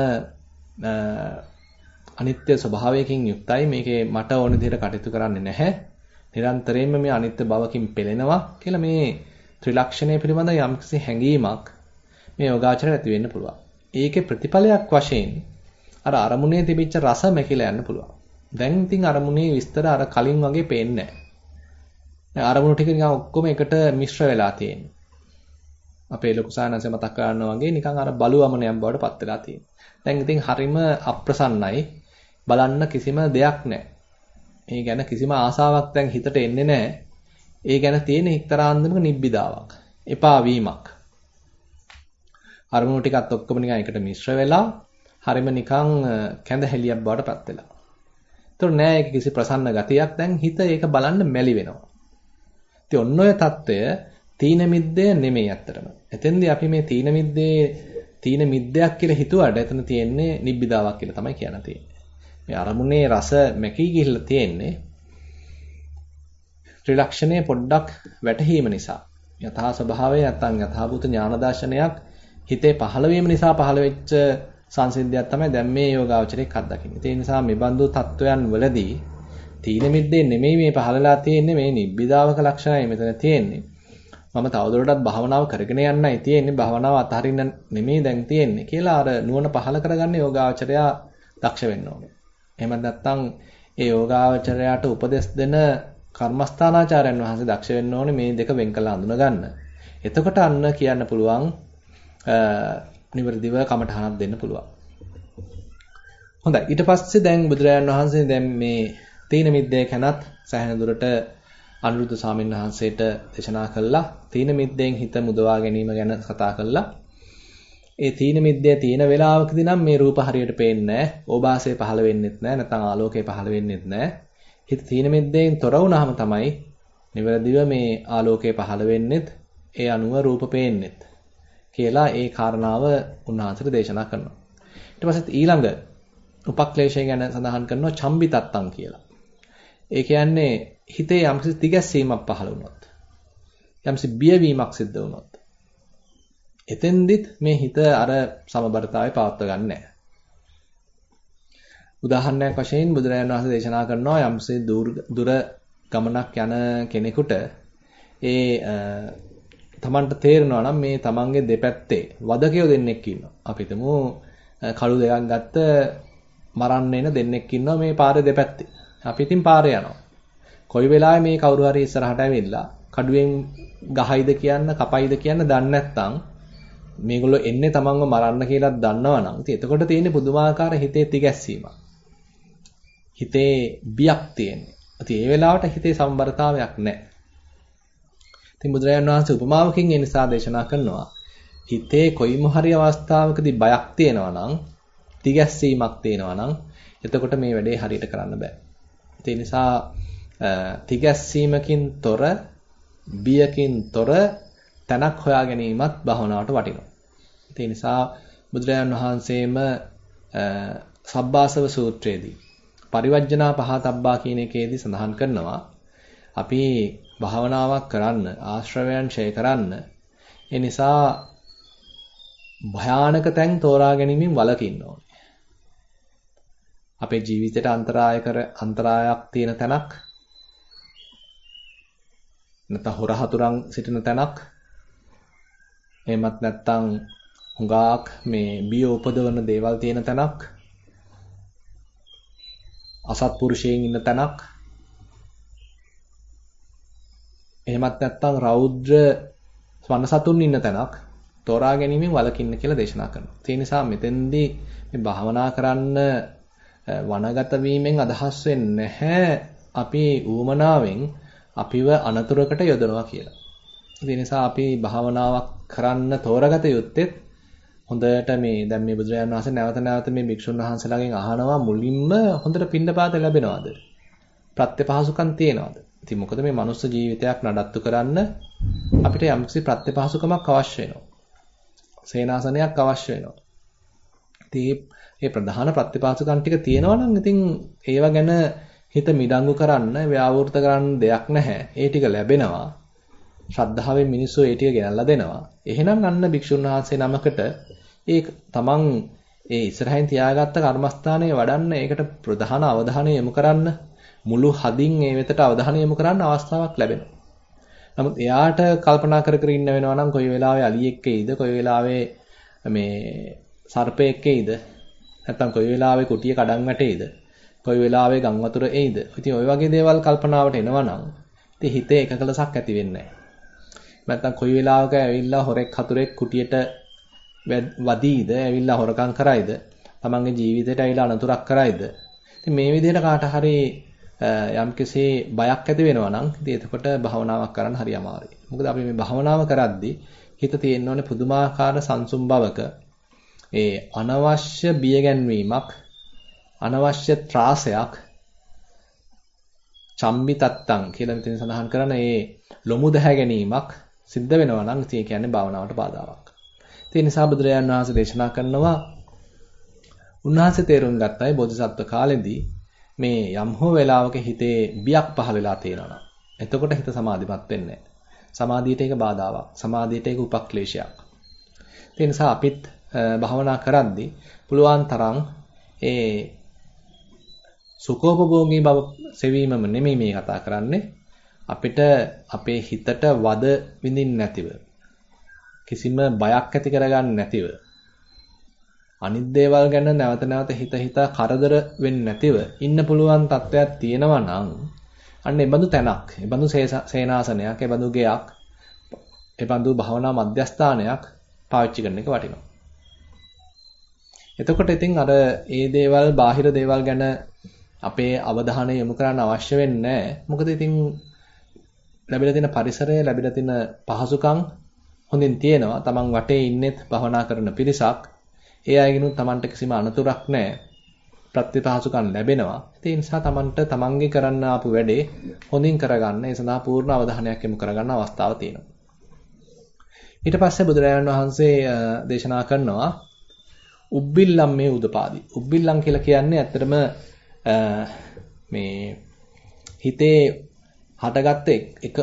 අනිත්‍ය ස්වභාවයකින් යුක්තයි. මේකේ මට ඕන විදිහට කටයුතු කරන්නේ නැහැ. නිරන්තරයෙන්ම මේ අනිත්‍ය බවකින් පෙළෙනවා කියලා මේ ත්‍රිලක්ෂණය පිළිබඳ යම්කිසි හැඟීමක් මේ යෝගාචරයට ඇති වෙන්න පුළුවන්. ඒකේ ප්‍රතිඵලයක් වශයෙන් අර අරමුණේ තිබිච්ච රස මැකිලා යන්න පුළුවන්. දැන් ඉතින් අරමුණේ විස්තර අර කලින් වගේ පේන්නේ නැහැ. අරමුණු ටික නිකන් ඔක්කොම එකට මිශ්‍ර වෙලා තියෙනවා. අපේ ලොකු සානන්සේ මතක් කරනවා වගේ නිකන් අර බලුවමනයන් බවට පත් වෙලා තියෙනවා. දැන් ඉතින් හරිම අප්‍රසන්නයි. බලන්න කිසිම දෙයක් නැහැ. මේ ගැන කිසිම ආසාවක් දැන් හිතට එන්නේ නැහැ. ඒ ගැන තියෙන එක්තරා අන්දමක නිබ්බිදාවක්. එපා වීමක්. අරමුණු ටිකත් ඔක්කොම නිකන් එකට මිශ්‍ර වෙලා හරිම නිකන් කැඳහැලියක් බවට පත් වෙලා. ඒතර නෑ ඒක කිසි ප්‍රසන්න ගතියක් දැන් හිත ඒක බලන්න මැලි වෙනවා. ඉතින් ඔන්න ඔය తত্ত্বය තීන මිද්දය නෙමෙයි ඇත්තටම. එතෙන්දී අපි මේ තීන මිද්දේ තීන මිද්දයක් කියලා හිතුවට එතන තියෙන්නේ නිබ්බිදාවක් කියලා තමයි කියන්න තියෙන්නේ. මේ අරමුණේ රස මැකී ගිහිල්ලා තියෙන්නේ ත්‍රිලක්ෂණය පොඩ්ඩක් වැටහීම නිසා. යථා ස්වභාවය නැත්නම් යථාභූත ඥාන දර්ශනයක් හිතේ පහළ වීම නිසා පහළ වෙච්ච සංසිද්ධියක් තමයි දැන් මේ යෝගාවචරයක් අත්දකින්නේ. ඒ නිසා මේ බඳු තත්වයන් වලදී තීන මිද්දේ නෙමෙයි මේ පහළලා තියෙන්නේ මේ නිබ්බිදාවක ලක්ෂණයි මෙතන තියෙන්නේ. මම තවදුරටත් භාවනාව කරගෙන යන්නයි තියෙන්නේ භාවනාව අතහරින්න නෙමෙයි දැන් තියෙන්නේ කියලා අර නුවණ පහල කරගන්න යෝගාවචරයා දක්ෂ වෙන්න ඕනේ. එහෙම නැත්නම් ඒ යෝගාවචරයාට උපදෙස් දෙන කර්මස්ථානාචාර්යන් වහන්සේ දක්ෂ වෙන්න ඕනේ මේ දෙක වෙන් කළ අඳුන ගන්න. එතකොට අන්න කියන්න පුළුවන් නිවර්දිව කමඨහනක් දෙන්න පුළුවන්. හොඳයි ඊට පස්සේ දැන් බුදුරජාණන් වහන්සේ දැන් මේ තීන මිද්දේ කනත් සෑහෙන දුරට අනුරුද්ධ ස්වාමීන් වහන්සේට දේශනා කළා තීන මිද්දෙන් හිත මුදවා ගැනීම ගැන කතා කළා. ඒ තීන මිද්දේ තියෙන වෙලාවකදී නම් මේ රූප හරියට පේන්නේ නැහැ. ඕභාසය පහළ වෙන්නෙත් නැහැ. නැත්නම් ආලෝකය පහළ වෙන්නෙත් නැහැ. හිත තීන මිද්දෙන් තොර වුණාම තමයි නිවැරදිව මේ ආලෝකය පහළ වෙන්නෙත් ඒ අනුව රූප පේන්නෙත් කියලා ඒ කාරණාව උන්වහන්සේට දේශනා කරනවා. ඊට පස්සේ ඊළඟ උපක්ලේශය ගැන සඳහන් කරනවා චම්බිතත්තං කියලා. ඒ කියන්නේ හිතේ යම්කිසි තිගැස්සීමක් පහළ වුණොත් යම්කිසි බියවීමක් සිද්ධ වුණොත් එතෙන්දිත් මේ හිත අර සමබරතාවය පවත්ව ගන්න නැහැ. උදාහරණයක් වශයෙන් බුදුරජාණන් වහන්සේ දේශනා කරනවා යම්සේ දුර ගමනක් යන කෙනෙකුට ඒ තමන්ට තේරෙනවා නම් මේ තමන්ගේ දෙපැත්තේ වදකයෝ දෙන්නෙක් ඉන්නවා. අපි හිතමු කළු දෙකක් ගත්ත මරන්න එන දෙන්නෙක් ඉන්නවා මේ පාරේ දෙපැත්තේ. අපි ඉතින් පාරේ යනවා. කොයි වෙලාවෙ මේ කවුරු හරි ඉස්සරහට ඇවිල්ලා කඩුවෙන් ගහයිද කියන්න කපයිද කියන්න දන්නේ නැත්නම් මේගොල්ලෝ එන්නේ තමන්ව මරන්න කියලා දන්නවනම් ඉතින් එතකොට තියෙන්නේ පුදුමාකාර හිතේ තිගැස්සීමක්. හිතේ බියක් තියෙන්නේ. ඉතින් ඒ වෙලාවට හිතේ සම්බරතාවයක් නැහැ. ඉතින් බුදුරජාණන් වහන්සේ උපමාවකින් ඒ නිසා දේශනා කරනවා හිතේ කොයිම හරි අවස්ථාවකදී බයක් තියෙනවා නම් තිගැස්සීමක් තියෙනවා නම් එතකොට මේ වැඩේ හරියට කරන්න බෑ. ඒ නිසා තිගැස්සීමකින් තොර බියකින් තොර තැනක් හොයා ගැනීමත් භවනාවට වටිනවා. ඒ නිසා බුදුරජාන් වහන්සේම සබ්බාසව සූත්‍රයේදී පරිවර්ජනා පහතබ්බා කියන එකේදී සඳහන් කරනවා අපි භාවනාවක් කරන්න ආශ්‍රවයන් ඡය කරන්න ඒ නිසා භයානක තැන් තෝරා ගැනීමෙන් වළකින්න ඕනේ. අපේ ජීවිතයට අන්තරාය කර අන්තරායක් තියෙන තැනක් නැත්නම් හොරහතුරන් සිටින තැනක්. එහෙමත් නැත්නම් හුඟාක් මේ බිය උපදවන දේවල් තියෙන තැනක්. අසත්පුරුෂයන් ඉන්න තැනක්. එහෙමත් නැත්නම් රෞද්‍ර වනසතුන් ඉන්න තැනක් තෝරා ගැනීමෙන් වළකින්න කියලා දේශනා කරනවා. ඒ නිසා මෙතෙන්දී මේ භාවනා කරන්න වනගත වීමෙන් අදහස් වෙන්නේ නැහැ අපි ඌමනාවෙන් අපිව අනතුරකට යොදනවා කියලා. ඒ නිසා අපි භාවනාවක් කරන්න තෝරගත යුත්තේ හොඳට මේ දැන් මේ බුදුරජාණන් වහන්සේ නැවත නැවත මේ භික්ෂුන් වහන්සේලාගෙන් අහනවා මුලින්ම හොඳට පින්නපාත ලැබෙනවද? ප්‍රත්‍යපහසුකම් තියෙනවද? ඉතින් මොකද මේ මනුස්ස ජීවිතයක් නඩත්තු කරන්න අපිට යම්කිසි ප්‍රත්‍යපහසුකමක් අවශ්‍ය වෙනවා. සේනාසනයක් අවශ්‍ය වෙනවා. ඉතින් මේ ප්‍රධාන ප්‍රත්‍යපහසුකම් ටික තියෙනවා නම් ඉතින් ඒව ගැන හිත මිඩංගු කරන්න, ව්‍යවෘත කරන්න දෙයක් නැහැ. ඒ ටික ලැබෙනවා. ශ්‍රද්ධාවෙන් මිනිස්සු ඒ ටික ගෙනල්ලා දෙනවා. එහෙනම් අන්න භික්ෂුන් වහන්සේ නමකට ඒ තමන් ඒ ඉස්සරහින් තියාගත්ත කර්මස්ථානයේ වඩන්න ඒකට ප්‍රධාන අවධානය යොමු කරන්න මුළු හදින් ඒ වෙතට අවධානය යොමු කරන්න අවස්ථාවක් ලැබෙනවා. නමුත් එයාට කල්පනා කර කර ඉන්න වෙනවා නම් කොයි වෙලාවෙ අලියෙක් එයිද කොයි වෙලාවෙ මේ සර්පයෙක් එයිද? නැත්නම් කොයි වෙලාවෙ කුටිය කඩන් වැටෙයිද කොයි වෙලාවෙ ගම් වතුර එයිද? ඉතින් ওই වගේ දේවල් කල්පනාවට එනවා නම් ඉතින් හිතේ එකකලසක් ඇති වෙන්නේ නැහැ. නැත්නම් කොයි වෙලාවක ඇවිල්ලා හොරෙක් හතුරෙක් කුටියට වදීද? ඇවිල්ලා හොරකම් කරයිද? තමන්ගේ ජීවිතයට ඇවිල්ලා අනතුරක් කරයිද? ඉතින් මේ විදිහට කාට හරි යම්කිසි බයක් ඇති වෙනවා නම් ඉතින් එතකොට භවනාවක් කරන්න හරි අමාරුයි. මොකද අපි මේ භවනාව කරද්දී හිත තියෙන්න ඕනේ පුදුමාකාර සංසුම් බවක ඒ අනවශ්‍ය බියගැන්වීමක් අනවශ්‍ය ත්‍රාසයක් චම්බිතත්තං කියලා මෙතන සඳහන් කරන ඒ ලොමු දැහැ ගැනීමක් සිද්ධ වෙනවා නම් ඉතින් ඒ කියන්නේ භාවනාවට බාධාවක්. ඒ නිසා බුදුරජාණන් වහන්සේ දේශනා කරනවා උන්වහන්සේ තේරුම් ගත්තයි බෝධිසත්ව කාලෙදී මේ යම් හෝ වෙලාවක හිතේ බියක් පහළ වෙලා තියෙනවා එතකොට හිත සමාධිමත් වෙන්නේ සමාධියට ඒක බාධාවක්. සමාධියට ඒක උපක්ලේශයක්. ඒ නිසා අපිත් භවනා කරද්දී පුළුවන් තරම් ඒ සුඛෝපභෝගී බව සෙවීමම නෙමෙයි මේ කතා කරන්නේ. අපිට අපේ හිතට වද විඳින්න නැතිව කිසිම බයක් ඇති කරගන්න නැතිව අනිත් දේවල් ගැන නැවත නැවත හිත හිතා කරදර වෙන්නේ නැතිව ඉන්න පුළුවන් තත්ත්වයක් තියෙනවා නම් අන්න ඒ බඳු තැනක්, ඒ බඳු සේනාසනයක්, ඒ බඳු ගෙයක්, ඒ බඳු භවනා මධ්‍යස්ථානයක් පාවිච්චි කරන එක වටිනවා. එතකොට ඉතින් අර ඒ දේවල්, බාහිර දේවල් ගැන අපේ අවධානය යොමු කරන්න අවශ්‍ය වෙන්නේ මොකද ඉතින් ලැබිලා තියෙන පරිසරය, ලැබිලා තියෙන පහසුකම් හොඳින් තියෙනවා. Taman වටේ ඉන්නෙත් භවනා කරන පිරිසක්. ඒ අයගෙනුත් Tamanට කිසිම අනතුරක් නැහැ. ප්‍රතිපහසුකම් ලැබෙනවා. ඒ නිසා Tamanට Tamanගේ කරන්න ආපු වැඩේ හොඳින් කරගන්න, ඒ සඳහා පූර්ණ අවධානයක් යොමු කරගන්න අවස්ථාව තියෙනවා. ඊට පස්සේ බුදුරජාණන් වහන්සේ දේශනා කරනවා උබ්බිල්ලම් මේ උදපාදි. උබ්බිල්ලම් කියලා කියන්නේ ඇත්තටම මේ හිතේ හටගත්ත එක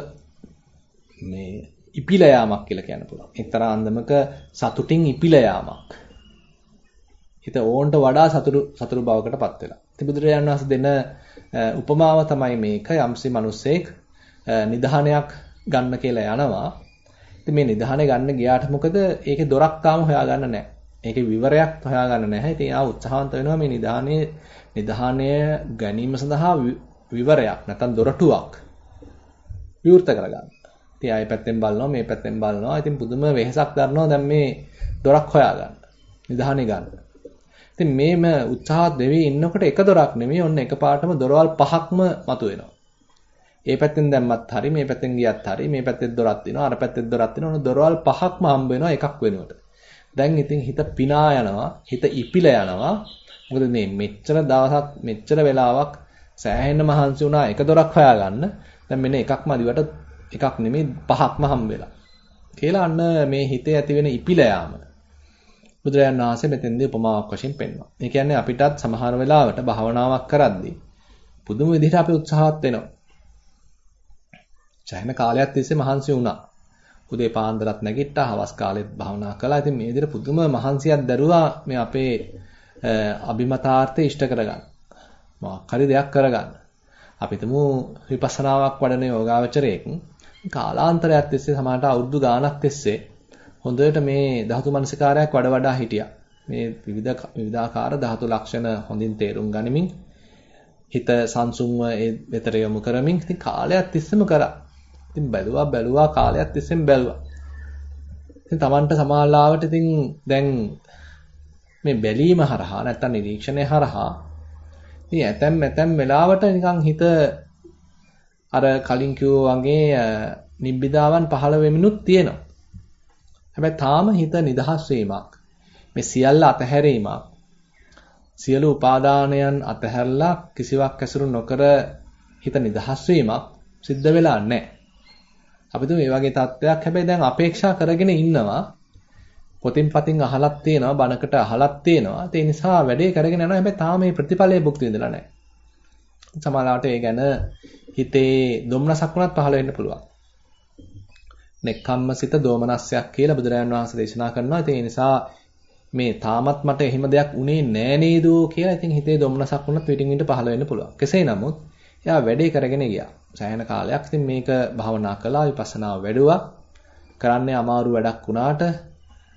මේ ඉපිල යාමක් කියලා කියන්න පුළුවන්. එක්තරා අන්දමක සතුටින් ඉපිල යාමක්. හිත ඕන්ට වඩා සතුරු සතුරු බවකටපත් වෙලා. ඉතින් බුදුරජාණන් වහන්සේ දෙන උපමාව තමයි මේක යම්සි මිනිස්සෙක් නිධානයක් ගන්න කියලා යනවා. ඉතින් මේ නිධානය ගන්න ගියාට මොකද ඒකේ දොරක් තාම හොයාගන්න නැහැ. ඒකේ විවරයක් හොයාගන්න නැහැ. ඉතින් ආ උත්සාහවන්ත වෙනවා මේ නිධානයේ නිධානය ගැනීම සඳහා විවරයක් නැත්නම් දොරටුවක් විවෘත කරගන්න. ඉතින් ආයෙ පැත්තෙන් බලනවා මේ පැත්තෙන් බලනවා. ඉතින් පුදුම වෙහෙසක් ගන්නවා දැන් මේ දොරක් හොයාගන්න. නිධානය ගන්න. ඉතින් මේම උත්සාහ දෙවි ඉන්නකොට එක දොරක් නෙමෙයි ඔන්න එකපාරටම දොරවල් පහක්ම මතුවෙනවා. ඒ පැත්තෙන් දැම්මත් හරි මේ පැත්තෙන් ගියත් හරි මේ පැත්තේ දොරක් තියෙනවා අර පැත්තේ දොරක් තියෙනවා ඔන්න දොරවල් පහක්ම හම්බ වෙනවා එකක් වෙනුවට. දැන් ඉතින් හිත පිනා යනවා හිත ඉපිල යනවා. මොකද මේ මෙච්චර දවසක් මෙච්චර වෙලාවක් සෑහෙන මහන්සි වුණා එක දොරක් හොයාගන්න. දැන් මෙන්න එකක් මදිවට එකක් නෙමෙයි පහක්ම හම්බෙලා. කියලා අන්න මේ හිතේ ඇති වෙන ඉපිල යාම. බුදුරජාණන් වහන්සේ මෙතෙන්දී උපමාවක් වශයෙන් පෙන්වනවා. ඒ කියන්නේ අපිටත් සමහර වෙලාවට භාවනාවක් කරද්දී පුදුම විදිහට අපි උත්සාහත් වෙනවා. චෛන කාලයක් තිස්සේ මහන්සි වුණා. උදේ පාන්දරත් නැගිට්ටා, හවස් කාලෙත් භාවනා කළා. ඉතින් මේ විදිහට පුදුම මහන්සියක් දරුවා මේ අපේ අභිමතාර්ථය ඉෂ්ට කරගන්න. මොකක් හරි දෙයක් කරගන්න. අපි තුමු විපස්සනාවක් වඩන යෝගාවචරයෙක් කාලාන්තරයක් තිස්සේ සමානට අවුරුදු ගාණක් තිස්සේ හොඳට මේ ධාතු මනසිකාරයක් වඩ වඩා හිටියා. මේ විවිධ විවිධාකාර ධාතු ලක්ෂණ හොඳින් තේරුම් ගනිමින් හිත සංසුන්ව ඒ වෙතට යොමු කරමින් ඉතින් කාලයක් තිස්සෙම කරා. ඉතින් බැලුවා බැලුවා කාලයක් තිස්සෙම බැලුවා. ඉතින් Tamanට සමාලාවට ඉතින් දැන් මේ බැලීම හරහා නැත්තම් නිරීක්ෂණය හරහා ඉතින් ඇතැම් ඇතැම් වෙලාවට නිකන් හිත අර කලින් කිව්වා වගේ නිබ්බිදාවන් පහළ වෙමිනුත් තියෙනවා. හැබැයි තාම හිත නිදහස් වීමක් මේ සියල්ල අතහැරීමක් සියලු උපාදානයන් අතහැරලා කිසිවක් ඇසුරු නොකර හිත නිදහස් වීමක් සිද්ධ වෙලා නැහැ. අපි තුමු මේ වගේ තත්ත්වයක් හැබැයි දැන් අපේක්ෂා කරගෙන ඉන්නවා. පොතින් පතින් අහලක් තියෙනවා, බණකට අහලක් තියෙනවා. ඒ නිසා වැඩේ කරගෙන යනවා. හැබැයි තාම මේ ප්‍රතිඵලයේ භුක්ති විඳලා නැහැ. සමහරවිට ඒ ගැන හිතේ දුම්නසක් වුණත් පහළ වෙන්න පුළුවන්. නෙක්ඛම්මසිත දෝමනස්සයක් කියලා බුදුරජාණන් වහන්සේ දේශනා කරනවා. ඒ නිසා මේ තාමත් මට එහෙම දෙයක් උනේ නෑ නේද කියලා ඉතින් හිතේ දුම්නසක් වුණත් පිටින් වින්ට පහළ වෙන්න පුළුවන්. කෙසේ නමුත් එයා වැඩේ කරගෙන ගියා. සෑහෙන කාලයක් ඉතින් මේක භාවනා කළා විපස්සනාව වැඩුවා. කරන්නේ අමාරු වැඩක් වුණාට,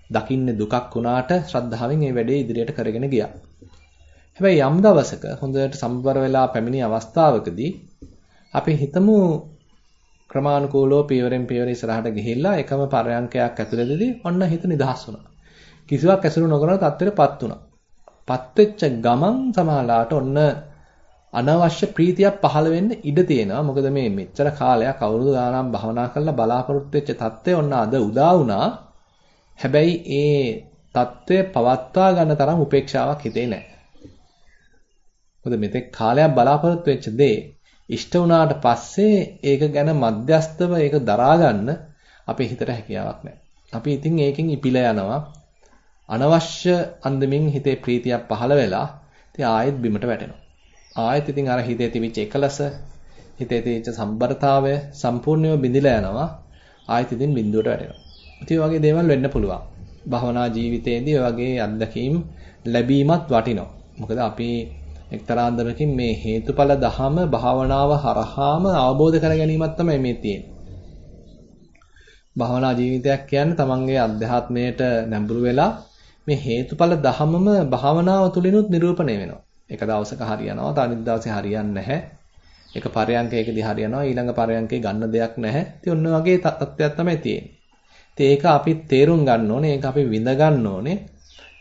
දකින්නේ දුකක් වුණාට ශ්‍රද්ධාවෙන් මේ වැඩේ ඉදිරියට කරගෙන ගියා. හැබැයි යම් දවසක හොඳට සම්බර වෙලා පැමිණි අවස්ථාවකදී අපි හිතමු ක්‍රමානුකූලව පියවරෙන් පියවර ඉස්සරහට ගිහිල්ලා එකම පරයන්කයක් ඇතුළතදී ඔන්න හිත නිදහස් වුණා. කිසිවක් ඇසුරු නොකරන තත්ත්වෙටපත් වුණා. පත් වෙච්ච ගමන් සමහරලාට ඔන්න අනවශ්‍ය ප්‍රීතියක් පහළ වෙන්න ඉඩ තියෙනවා. මොකද මේ මෙච්චර කාලයක් අවුරුදු ගානක් භවනා කරලා බලාපොරොත්තු වෙච්ච தත්ත්වය ඔන්න අද උදා වුණා. හැබැයි ඒ தත්ත්වය පවත්වා ගන්න තරම් උපේක්ෂාවක් හිතේ නැහැ. මොකද මෙතෙක් කාලයක් බලාපොරොත්තු වෙච්ච දේ ඉෂ්ට වුණාට පස්සේ ඒක ගැන මධ්‍යස්තව ඒක දරා ගන්න අපේ හිතට හැකියාවක් නැහැ. අපි ඉතින් ඒකෙන් ඉපිලා යනවා. අනවශ්‍ය අන්දමින් හිතේ ප්‍රීතියක් පහළ වෙලා ඉතින් ආයෙත් බිමට වැටෙනවා. ආයෙත් ඉතින් අර හිතේ තිබිච්ච එකලස, හිතේ තිබිච්ච සම්බරතාවය සම්පූර්ණයෙන්ම බිඳිලා යනවා. ආයෙත් ඉතින් බිඳුවට වැටෙනවා. ඉතින් වගේ දේවල් වෙන්න පුළුවන්. භවනා ජීවිතයේදී වගේ අත්දැකීම් ලැබීමත් වටිනවා. මොකද අපි එක්තරා අන්දමකින් මේ හේතුඵල දහම භාවනාව හරහාම අවබෝධ කර ගැනීමක් තමයි මේ තියෙන්නේ. භවනා ජීවිතයක් කියන්නේ තමන්ගේ අධ්‍යාත්මයට නැඹුරු වෙලා මේ හේතුඵල ධහමම භාවනාව තුළිනුත් නිරූපණය වෙනවා. එක දවසක හරියනවා, තව දවසේ හරියන්නේ නැහැ. එක පරයන්කයකදී හරියනවා, ඊළඟ පරයන්කේ ගන්න දෙයක් නැහැ. ඉතින් ඔන්න වගේ තත්ත්වයක් තමයි තියෙන්නේ. ඉතින් ඒක අපි තේරුම් ගන්න ඕනේ, ඒක අපි විඳ ගන්න ඕනේ.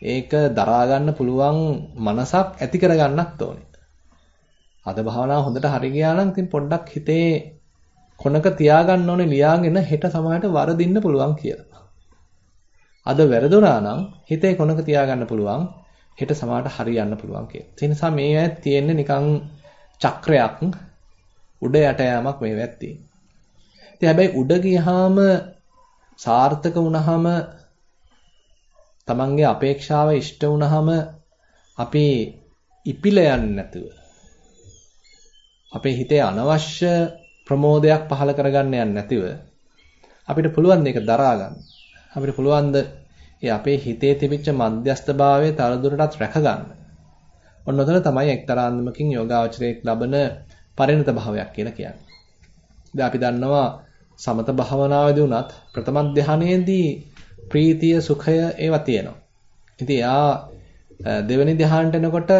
ඒක දරා ගන්න පුළුවන් මනසක් ඇති කර ගන්නත් ඕනේ. අද භාවනාව හොඳට හරි ගියා නම් ඉතින් පොඩ්ඩක් හිතේ කොනක තියාගන්න ඕනේ ලියාගෙන හෙට සමායට වරදින්න පුළුවන් කියලා. අද වැරදුනා නම් හිතේ කොනක තියාගන්න පුළුවන් හෙට සමාවට හරියන්න පුළුවන් කියලා. ඒ නිසා මේ ඇත් තියෙන්නේ නිකන් චක්‍රයක් උඩ යට යාමක් මේ වැත් තියෙන්නේ. ඉතින් හැබැයි උඩ ගියාම සාර්ථක වුණාම තමන්ගේ අපේක්ෂාව ඉෂ්ට වුණාම අපි ඉපිල යන්නේ නැතුව අපේ හිතේ අනවශ්‍ය ප්‍රමෝදයක් පහල කරගන්න යන්නේ නැතිව අපිට පුළුවන් මේක දරා ගන්න. අපිට පුළුවන් ඒ අපේ හිතේ තිබිච්ච මධ්‍යස්ථභාවය තවදුරටත් රැක ගන්න. ඔන්න ඔතන තමයි එක්තරා අන්දමකින් යෝගාවචරයේ ලබන පරිණත භාවයක් කියලා කියන්නේ. දැන් අපි දන්නවා සමත භාවනාවේදී උනත් ප්‍රථම ධානයේදී ප්‍රීතිය සුඛය ඒවා තියෙනවා. ඉතින් එයා දෙවෙනි ධානයට එනකොට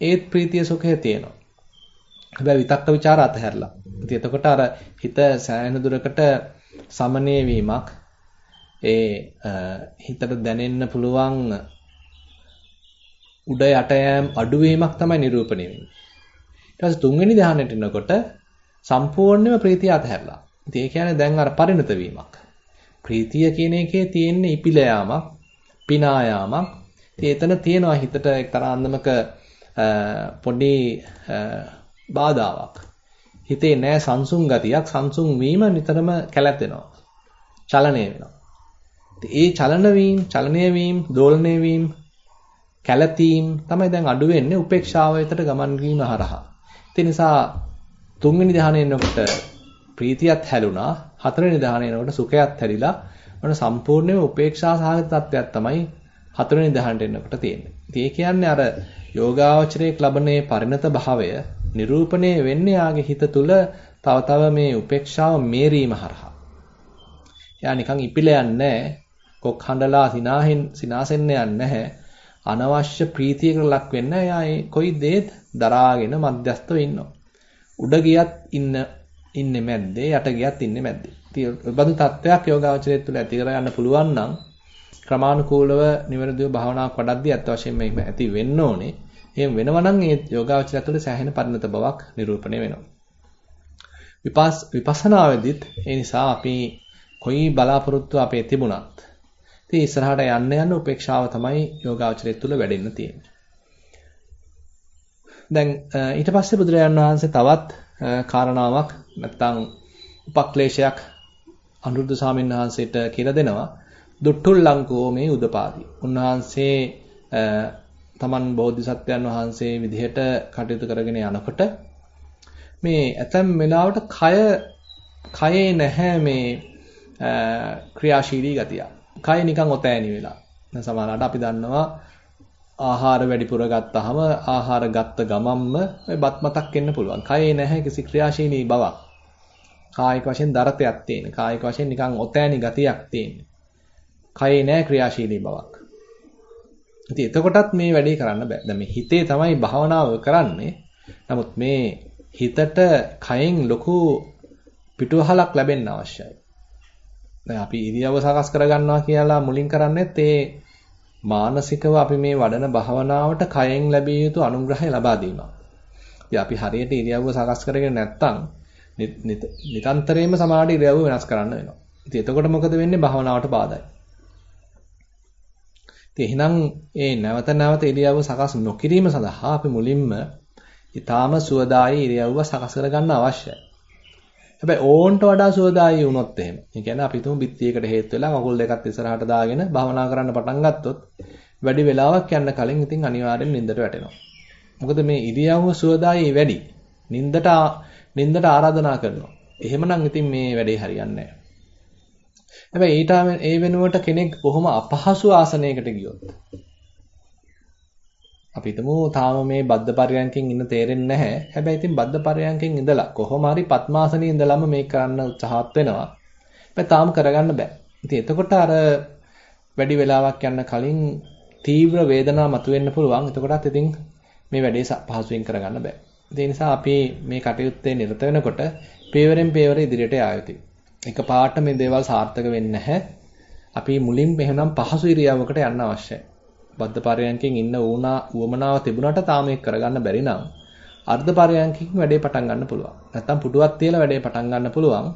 ඒත් ප්‍රීතිය සුඛය තියෙනවා. හැබැයි විතක්ක ਵਿਚාර අතහැරලා. ඉතින් එතකොට අර හිත සෑහෙන දුරකට සමනය වීමක් ඒ හිතට දැනෙන්න පුළුවන් උඩ යට යෑම් අඩුවීමක් තමයි නිරූපණය වෙන්නේ. ඊට පස්සේ තුන්වෙනි ධ්‍යානෙට එනකොට සම්පූර්ණයෙන්ම ප්‍රීතිය අතහැරලා. ඉතින් ඒ කියන්නේ දැන් අර පරිණත වීමක්. ප්‍රීතිය කියන එකේ තියෙන්නේ ඉපිල යාමක්, පිනා යාමක්. ඉතින් එතන තියෙනවා හිතට එක්තරා අන්දමක පොඩි බාධාවක්. හිතේ නෑ සංසුන් ගතියක් සංසුන් වීම නිතරම කැළැතෙනවා. චලනය වෙනවා. ඒ චලන වීම, චලනය වීම, දෝලණය වීම, කැළතීම් තමයි දැන් අඩු වෙන්නේ උපේක්ෂාව වෙතට ගමන් වීම හරහා. ඒ නිසා තුන්වෙනි ධ්‍යානෙ එනකොට ප්‍රීතියත් හැලුණා, හතරවෙනි ධ්‍යානෙ එනකොට සුඛයත් හැලිලා මොන සම්පූර්ණයෙන්ම උපේක්ෂා සහගත තත්ත්වයක් තමයි හතරවෙනි ධ්‍යානෙට එනකොට තියෙන්නේ. ඉතින් ඒ කියන්නේ අර යෝගාවචරයේ ලබනේ පරිණත භාවය නිරූපණය වෙන්නේ යාගේ හිත තුළ තව තව මේ උපේක්ෂාව මේරීම හරහා. එයා නිකන් ඉපිලා යන්නේ කොක් හඬලා සිනාහෙන් සිනාසෙන්න යන්නේ නැහැ. අනවශ්‍ය ප්‍රීතියකට ලක් වෙන්න එයා ඒ කොයි දේත් දරාගෙන මධ්‍යස්තව ඉන්නවා. උඩ ගියත් ඉන්න ඉන්නේ මැද්දේ යට ගියත් ඉන්නේ මැද්දේ. ඉතින් බඳු තත්වයක් යෝගාවචරය තුළ ඇති කර ගන්න පුළුවන් නම් ක්‍රමානුකූලව නිවැරදිව භාවනාවක් වඩද්දී අත් වශයෙන්ම ඇති වෙන්න ඕනේ. එහෙම වෙනවා නම් ඒ යෝගාවචරය තුළ සෑහෙන පරිණත බවක් නිරූපණය වෙනවා. විපස් විපස්සනාවේදීත් ඒ නිසා අපි කොයි බලාපොරොත්තු අපේ තිබුණත් ඉතින් ඉස්සරහට යන්න යන උපේක්ෂාව තමයි යෝගාවචරය තුළ වැඩෙන්න තියෙන්නේ. දැන් ඊට පස්සේ බුදුරජාණන් වහන්සේ තවත් කාරණාවක් නැත්තම් උපක්ලේශයක් අනුරුද්ධ සාමීන් වහන්සේට කියලා දෙනවා. දුට්ටුල්ලංකෝ මේ උදපාදී. උන්වහන්සේ තමන් බෝධිසත්වයන් වහන්සේ විදිහට කටයුතු කරගෙන යනකොට මේ ඇතැම් වෙලාවට කය කයේ නැහැ මේ ක්‍රියාශීලී ගතිය. කය නිකන් ඔතෑණි වෙලා. දැන් සමහරවිට අපි දන්නවා ආහාර වැඩිපුර ගත්තාම ආහාර ගත්ත ගමම්ම ඔය බත් මතක් වෙන්න පුළුවන්. කයේ නැහැ කිසි ක්‍රියාශීලී බවක්. කායික වශයෙන් දරතයක් තියෙන. කායික වශයෙන් නිකන් ඔතෑණි ගතියක් තියෙන. කයේ නැහැ ක්‍රියාශීලී බවක්. ඉතින් එතකොටත් මේ වැඩේ කරන්න බෑ. දැන් මේ හිතේ තමයි භාවනාව කරන්නේ. නමුත් මේ හිතට කයෙන් ලොකු පිටුවහලක් ලැබෙන්න අවශ්‍යයි. දැන් අපි ඉරියව්ව සකස් කරගන්නවා කියලා මුලින් කරන්නේත් ඒ මානසිකව අපි මේ වඩන භාවනාවට කයෙන් ලැබිය යුතු අනුග්‍රහය ලබා දීම. ඉතින් අපි හරියට ඉරියව්ව සකස් කරගෙන නැත්නම් නිතන්තරයෙන්ම සමාඩ ඉරියව්ව වෙනස් කරන්න වෙනවා. ඉතින් එතකොට මොකද වෙන්නේ භාවනාවට බාධායි. ඉතින් එහෙනම් ඒ නැවත නැවත ඉරියව්ව සකස් නොකිරීම සඳහා අපි මුලින්ම ඊටාම සුවදායි ඉරියව්ව සකස් කරගන්න අවශ්‍යයි. හැබැයි ඕන්ට වඩා සුවදායි වුණොත් එහෙම. ඒ කියන්නේ අපි තුමු බිත්තියකට හේතු වෙලා කකුල් දෙකත් ඉස්සරහට දාගෙන භාවනා කරන්න පටන් ගත්තොත් වැඩි වෙලාවක් යන්න කලින් ඉතින් අනිවාර්යෙන් නිින්දට වැටෙනවා. මොකද මේ ඉරියව්ව සුවදායි වැඩි. නිින්දට නිින්දට ආරාධනා කරනවා. එහෙමනම් ඉතින් මේ වැඩේ හරියන්නේ නැහැ. හැබැයි ඊට ඒ වෙනුවට කෙනෙක් බොහොම අපහසු ආසනයකට ගියොත් අපි හිතමු තාම මේ බද්ධ පරයන්කෙන් ඉන්න තේරෙන්නේ නැහැ. හැබැයි ඉතින් බද්ධ පරයන්කෙන් ඉඳලා කොහොම හරි පద్මාසනේ ඉඳලාම මේක කරන්න උත්සාහත් වෙනවා. හැබැයි තාම කරගන්න බෑ. ඉතින් එතකොට අර වැඩි වෙලාවක් යන්න කලින් තීව්‍ර වේදනාවක් මතුවෙන්න පුළුවන්. එතකොටත් ඉතින් මේ වැඩේ පහසුවෙන් කරගන්න බෑ. ඒ නිසා අපි මේ කටයුත්තේ නිරත වෙනකොට පේවරෙන් පේවර ඉදිරියට යා යුතුයි. එක පාට මේ දේවල් සාර්ථක වෙන්නේ නැහැ. අපි මුලින් මෙහෙනම් පහසු ඉරියව්වකට යන්න අවශ්‍යයි. බද්ධ පරයන්කෙන් ඉන්න ඕනා උවමනාව තිබුණාට තාම ඒක කරගන්න බැරි නම් අර්ධ පරයන්කකින් වැඩේ පටන් ගන්න පුළුවන්. නැත්තම් පුටුවක් තියලා වැඩේ පටන් ගන්න පුළුවන්.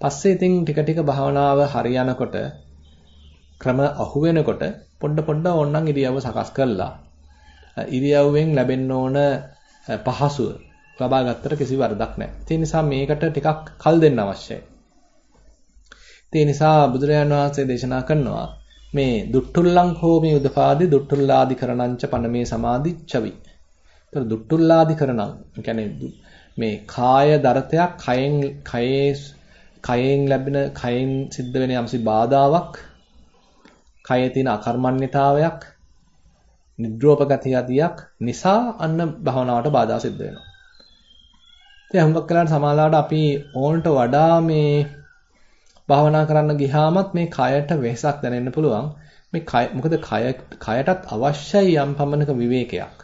පස්සේ ඉතින් ටික ටික භාවනාව හරියනකොට ක්‍රම අහු වෙනකොට පොඩ පොඩ ඕනනම් ඉරියව්ව සකස් කරලා ඉරියව්වෙන් ලැබෙන්න ඕන පහසුව ලබා ගත්තට කිසි වරදක් නැහැ. ඒ නිසා මේකට ටිකක් කල් දෙන්න අවශ්‍යයි. ඒ නිසා බුදුරජාණන් වහන්සේ දේශනා කරනවා මේ දුට්ටුල්ලං හෝමි උදපාදි දුට්ටුල්ලාදි කරණංච පනමේ සමාදිච්චවි. ඒතර දුට්ටුල්ලාදි කරණං කියන්නේ මේ කාය දරතයක් කයෙන් කයේ කයෙන් ලැබෙන කයෙන් සිද්ධ වෙන යම්සි බාධාවක් කයේ තියෙන අකර්මණ්‍යතාවයක් නිද්‍රෝපගතියදියක් නිසා අන්න භවනාවට බාධා සිද්ධ වෙනවා. ඉතින් හුඟක් වෙලාවට සමාලාවට අපි ඕන්ට වඩා මේ භාවනා කරන්න ගියාමත් මේ කයට වෙහසක් දැනෙන්න පුළුවන්. මේ කය මොකද කය කයටත් අවශ්‍යයි යම් පමණක විවේකයක්.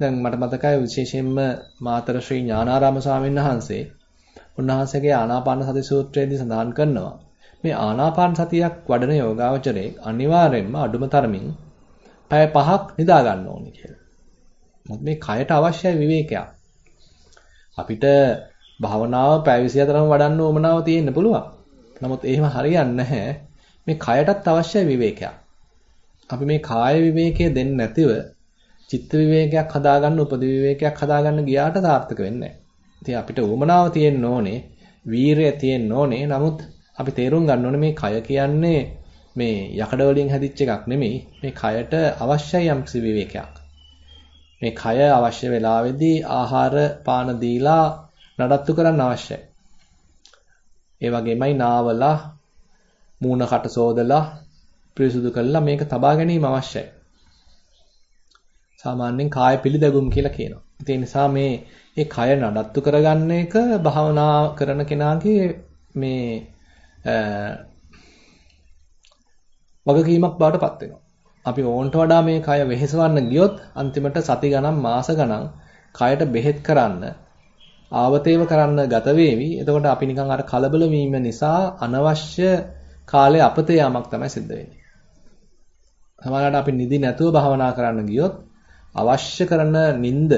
දැන් මට මතකයි විශේෂයෙන්ම මාතර ශ්‍රී ඥානාරාම ස්වාමීන් වහන්සේ උන්වහන්සේගේ ආනාපාන සති සූත්‍රයේදී සඳහන් කරනවා මේ ආනාපාන සතියක් වඩන යෝගාවචරයේ අනිවාර්යයෙන්ම අඩුම තරමින් පැය පහක් නිදා ගන්න ඕනේ කියලා. මොකද මේ කයට අවශ්‍යයි විවේකයක්. අපිට භාවනාව පැය 24ම වඩන්න ඕමනාව තියෙන්න පුළුවන්. නමුත් එහෙම හරියන්නේ නැහැ. මේ කයටත් අවශ්‍ය විවේකයක්. අපි මේ කාය විවේකයේ දෙන්නේ නැතිව චිත්ත විවේකයක් හදාගන්න උපදි විවේකයක් හදාගන්න ගියාට සාර්ථක වෙන්නේ නැහැ. අපිට උවමනාව තියෙන්න ඕනේ, වීරය තියෙන්න ඕනේ. නමුත් අපි තේරුම් ගන්න ඕනේ මේ කය කියන්නේ මේ යකඩ වලින් හැදිච්ච එකක් නෙමෙයි. මේ කයට අවශ්‍යයි යම්කිසි විවේකයක්. මේ කය අවශ්‍ය වෙලාවෙදී ආහාර පාන දීලා නඩත්තු කරන්න අවශ්‍යයි. ඒ වගේමයි නාවලා මූණ කට සෝදලා පිරිසුදු කරලා මේක තබා ගැනීම අවශ්‍යයි. සාමාන්‍යයෙන් කාය පිළිදැගුම් කියලා කියනවා. ඒ නිසා මේ ඒ කය නඩත්තු කරගන්න එක භාවනා කරන කෙනාගේ මේ වගකීමක් බවට පත් වෙනවා. අපි ඕන්ට වඩා මේ කය වෙහෙසවන්න ගියොත් අන්තිමට සති ගණන් මාස ගණන් කයට බෙහෙත් කරන්න ආවතේව කරන්න ගත වේවි. එතකොට අපි නිකන් අර කලබල වීම නිසා අනවශ්‍ය කාලේ අපතේ යාමක් තමයි සිද්ධ වෙන්නේ. සමහරවිට අපි නිදි නැතුව භාවනා කරන්න ගියොත් අවශ්‍ය කරන නිින්ද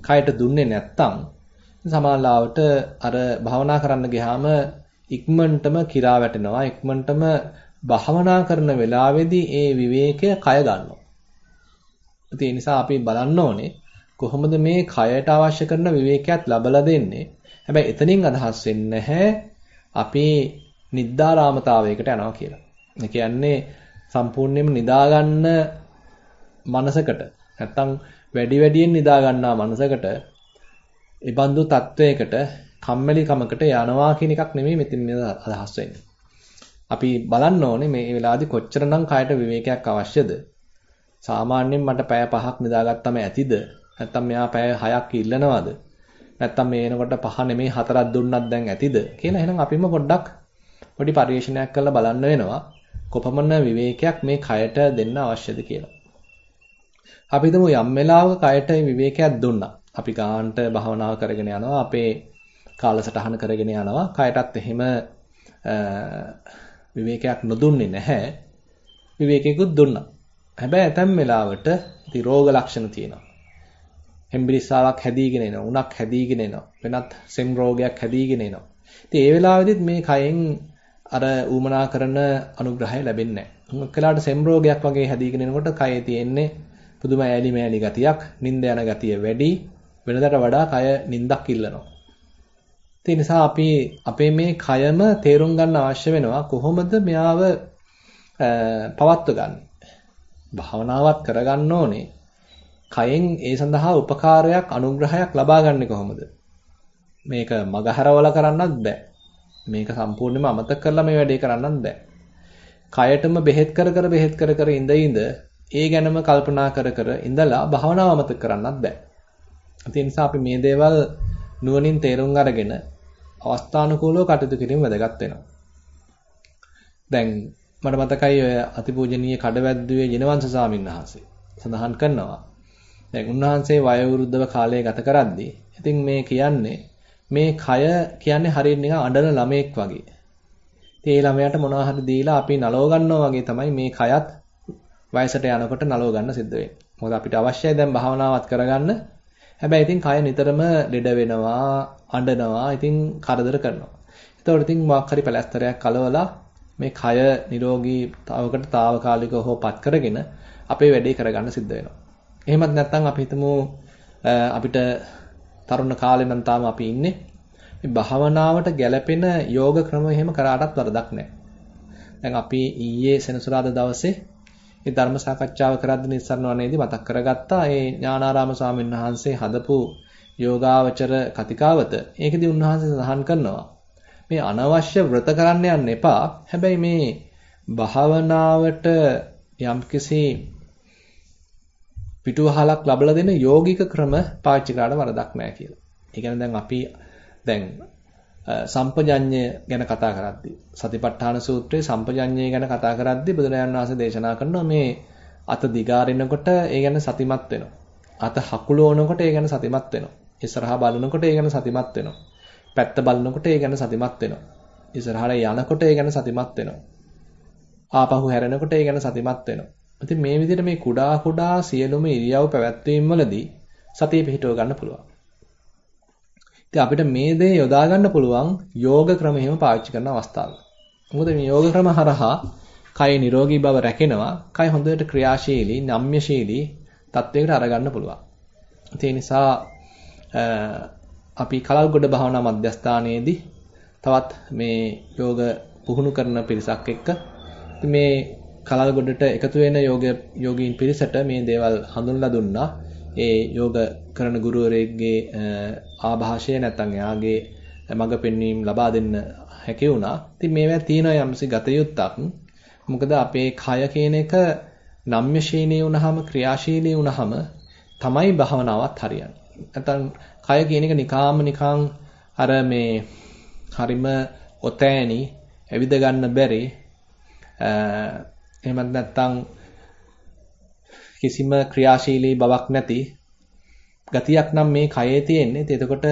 කයට දුන්නේ නැත්තම් සමාලාවට අර භාවනා කරන්න ගියාම ඉක්මනටම කිරා වැටෙනවා ඉක්මනටම භාවනා කරන වෙලාවේදී ඒ විවේකය කය ගන්නවා. ඒ නිසා අපි බලන්න ඕනේ කොහොමද මේ කයට අවශ්‍ය කරන විවේකයක් ලබලා දෙන්නේ. හැබැයි එතනින් අදහස් වෙන්නේ නැහැ අපි නිද්දාරාමතාවයකට යනවා කියලා. ඒ කියන්නේ සම්පූර්ණයෙන්ම නිදා ගන්න මනසකට නැත්තම් වැඩි වැඩියෙන් නිදා ගන්නා මනසකට ඉබඳු තත්වයකට කම්මැලි කමකට යනවා කියන එකක් නෙමෙයි මෙතන අදහස් වෙන්නේ. අපි බලන්න ඕනේ මේ වෙලාවේදී කොච්චරනම් කයට විවේකයක් අවශ්‍යද? සාමාන්‍යයෙන් මට පැය පහක් නිදාගත්තම ඇතිද? නැත්තම් මෙයා පැය 6ක් ඉල්ලනවද? නැත්තම් මේ එනකොට පහ නෙමෙයි හතරක් දුන්නත් දැන් ඇතිද? කියලා එහෙනම් අපිම පොඩ්ඩක් පොඩි පරිශීලනයක් කරලා බලන්න වෙනවා. කොපමණ විවේකයක් මේ කයට දෙන්න අවශ්‍යද කියලා. අපි හිතමු යම් වෙලාවක කයට විවේකයක් දුන්නා. අපි ගාන්ට භාවනාව කරගෙන යනවා. අපේ කාලසටහන කරගෙන යනවා. කයටත් එහෙම විවේකයක් නොදුන්නේ නැහැ. විවේකයකුත් දුන්නා. හැබැයි ඇතැම් වෙලාවට ඉතින් රෝග ලක්ෂණ තියෙනවා. හෙම්බිරිස්සාවක් හැදීගෙන එනවා. උණක් හැදීගෙන එනවා. වෙනත් සෙම් රෝගයක් හැදීගෙන එනවා. ඉතින් ඒ වෙලාවෙදිත් මේ කයෙන් අර ඌමනා කරන අනුග්‍රහය ලැබෙන්නේ නැහැ. මොකලාට සෙම් රෝගයක් වගේ හැදීගෙන එනකොට කයේ තියෙන්නේ පුදුම ඈලි මෑලි ගතියක්, නිින්ද යන ගතිය වැඩි, වෙනදට වඩා කය නිින්දක් ඉල්ලනවා. ඒ නිසා අපි අපේ මේ කයම තේරුම් ගන්න අවශ්‍ය වෙනවා කොහොමද මෙයාව පවත්ව ගන්න. භාවනාවක් කරගන්න ඕනේ. කයෙන් ඒ සඳහා උපකාරයක් අනුග්‍රහයක් ලබා ගන්න කොහොමද? මේක මගහරවල කරන්නත් බෑ. මේක සම්පූර්ණයෙන්ම අමතක කරලා මේ වැඩේ කරන්නත් බෑ. කයටම බෙහෙත් කර කර බෙහෙත් කර කර ඉඳ ඉඳ ඒ ගැනම කල්පනා කර කර ඉඳලා භාවනාව අමතක කරන්නත් බෑ. ඒ නිසා අපි මේ දේවල් නුවණින් තේරුම් අරගෙන අවස්ථානුකූලව කටයුතු කිරීම වැදගත් වෙනවා. දැන් මට මතකයි ඔය අතිපූජනීය කඩවැද්දුවේ ජිනවංශ ස්වාමීන් වහන්සේ සඳහන් කරනවා. දැන් උන්වහන්සේ වයෝවෘද්ධව කාලය ගත කරද්දී ඉතින් මේ කියන්නේ මේ කය කියන්නේ හරියට නිකන් අඬන ළමෙක් වගේ. ඉතින් ඒ ළමයාට මොනවා හරි දීලා අපි නලව ගන්නවා වගේ තමයි මේ කයත් වයසට යනකොට නලව ගන්න සිද්ධ වෙන්නේ. මොකද අපිට අවශ්‍යයි දැන් භාවනාවත් කරගන්න. හැබැයි ඉතින් කය නිතරම ලෙඩ වෙනවා, අඬනවා, ඉතින් කරදර කරනවා. ඒතකොට ඉතින් මොකක් හරි පැලැස්තරයක් කලවලා මේ කය නිරෝගී තවකට తాවකාලිකව හෝපත් කරගෙන අපේ වැඩේ කරගන්න සිද්ධ වෙනවා. එහෙමත් නැත්නම් අපි හිතමු අපිට තරුණ කාලේ නම් තාම අපි ඉන්නේ මේ භාවනාවට ගැළපෙන යෝග ක්‍රම එහෙම කරාටත් වරදක් නැහැ. දැන් අපි ඊයේ සෙනසුරාදා දවසේ මේ ධර්ම සාකච්ඡාව කරද්දී නිස්සාරණ වනේදී මතක් කරගත්තා ඒ ඥානාරාම ස්වාමීන් වහන්සේ හදපු යෝගාවචර කතිකාවත. ඒකෙදී උන්වහන්සේ සඳහන් කරනවා මේ අනවශ්‍ය වෘත කරන්න යන්න එපා. හැබැයි මේ භාවනාවට යම්කිසි පිටුවහලක් ලබලා දෙන යෝගික ක්‍රම පාවිච්චි කරාට වරදක් නැහැ කියලා. ඒ කියන්නේ දැන් අපි දැන් සම්පජඤ්ඤය ගැන කතා කරද්දී සතිපට්ඨාන සූත්‍රයේ සම්පජඤ්ඤය ගැන කතා කරද්දී බුදුරජාණන් වහන්සේ දේශනා කරනවා මේ අත දිගාරිනකොට ඒ ගැන සතිමත් වෙනවා. අත හකුලවනකොට ඒ ගැන සතිමත් වෙනවා. ඉස්සරහා බලනකොට ඒ ගැන සතිමත් වෙනවා. පැත්ත බලනකොට ඒ ගැන සතිමත් වෙනවා. ඉස්සරහට යනකොට ඒ ගැන සතිමත් වෙනවා. ආපහු හැරෙනකොට ඒ ගැන සතිමත් වෙනවා. ඉතින් මේ විදිහට මේ කුඩා කුඩා සියලුම ඉරියව් පැවැත්වීම් වලදී සතිය පිහිටව ගන්න පුළුවන්. ඉතින් අපිට මේ දේ යොදා ගන්න පුළුවන් යෝග ක්‍රම එහෙම පාවිච්චි කරන අවස්ථාවක. මොකද මේ යෝග ක්‍රම හරහා කය නිරෝගී බව රැකෙනවා. කය හොඳට ක්‍රියාශීලී, නම්‍යශීලී, තත්වයකට අරගන්න පුළුවන්. ඒ නිසා අපි කලල්ගොඩ භාවනා මධ්‍යස්ථානයේදී තවත් මේ යෝග පුහුණු කරන පිරිසක් එක්ක මේ කලල්ගොඩට එකතු වෙන යෝග යෝගීන් පිරිසට මේ දේවල් හඳුන්ලා දුන්නා. ඒ යෝග කරන ගුරුවරයෙක්ගේ ආభాෂය නැත්නම් එයාගේ මඟ පෙන්වීම ලබා දෙන්න හැකි වුණා. ඉතින් මේවා තියෙනවා යම්සි ගතයුත්තක්. මොකද අපේ කය කියන එක නම්‍යශීලී වුණාම ක්‍රියාශීලී වුණාම තමයි භවනාවත් හරියන්නේ. නැත්නම් කය කියන එක නිකාම නිකං අර මේ හරිම ඔතෑණි ඇවිද ගන්න බැරි එහෙමත් නැත්නම් කිසිම ක්‍රියාශීලී බවක් නැති ගතියක් නම් මේ කයේ තියෙන්නේ. එතකොට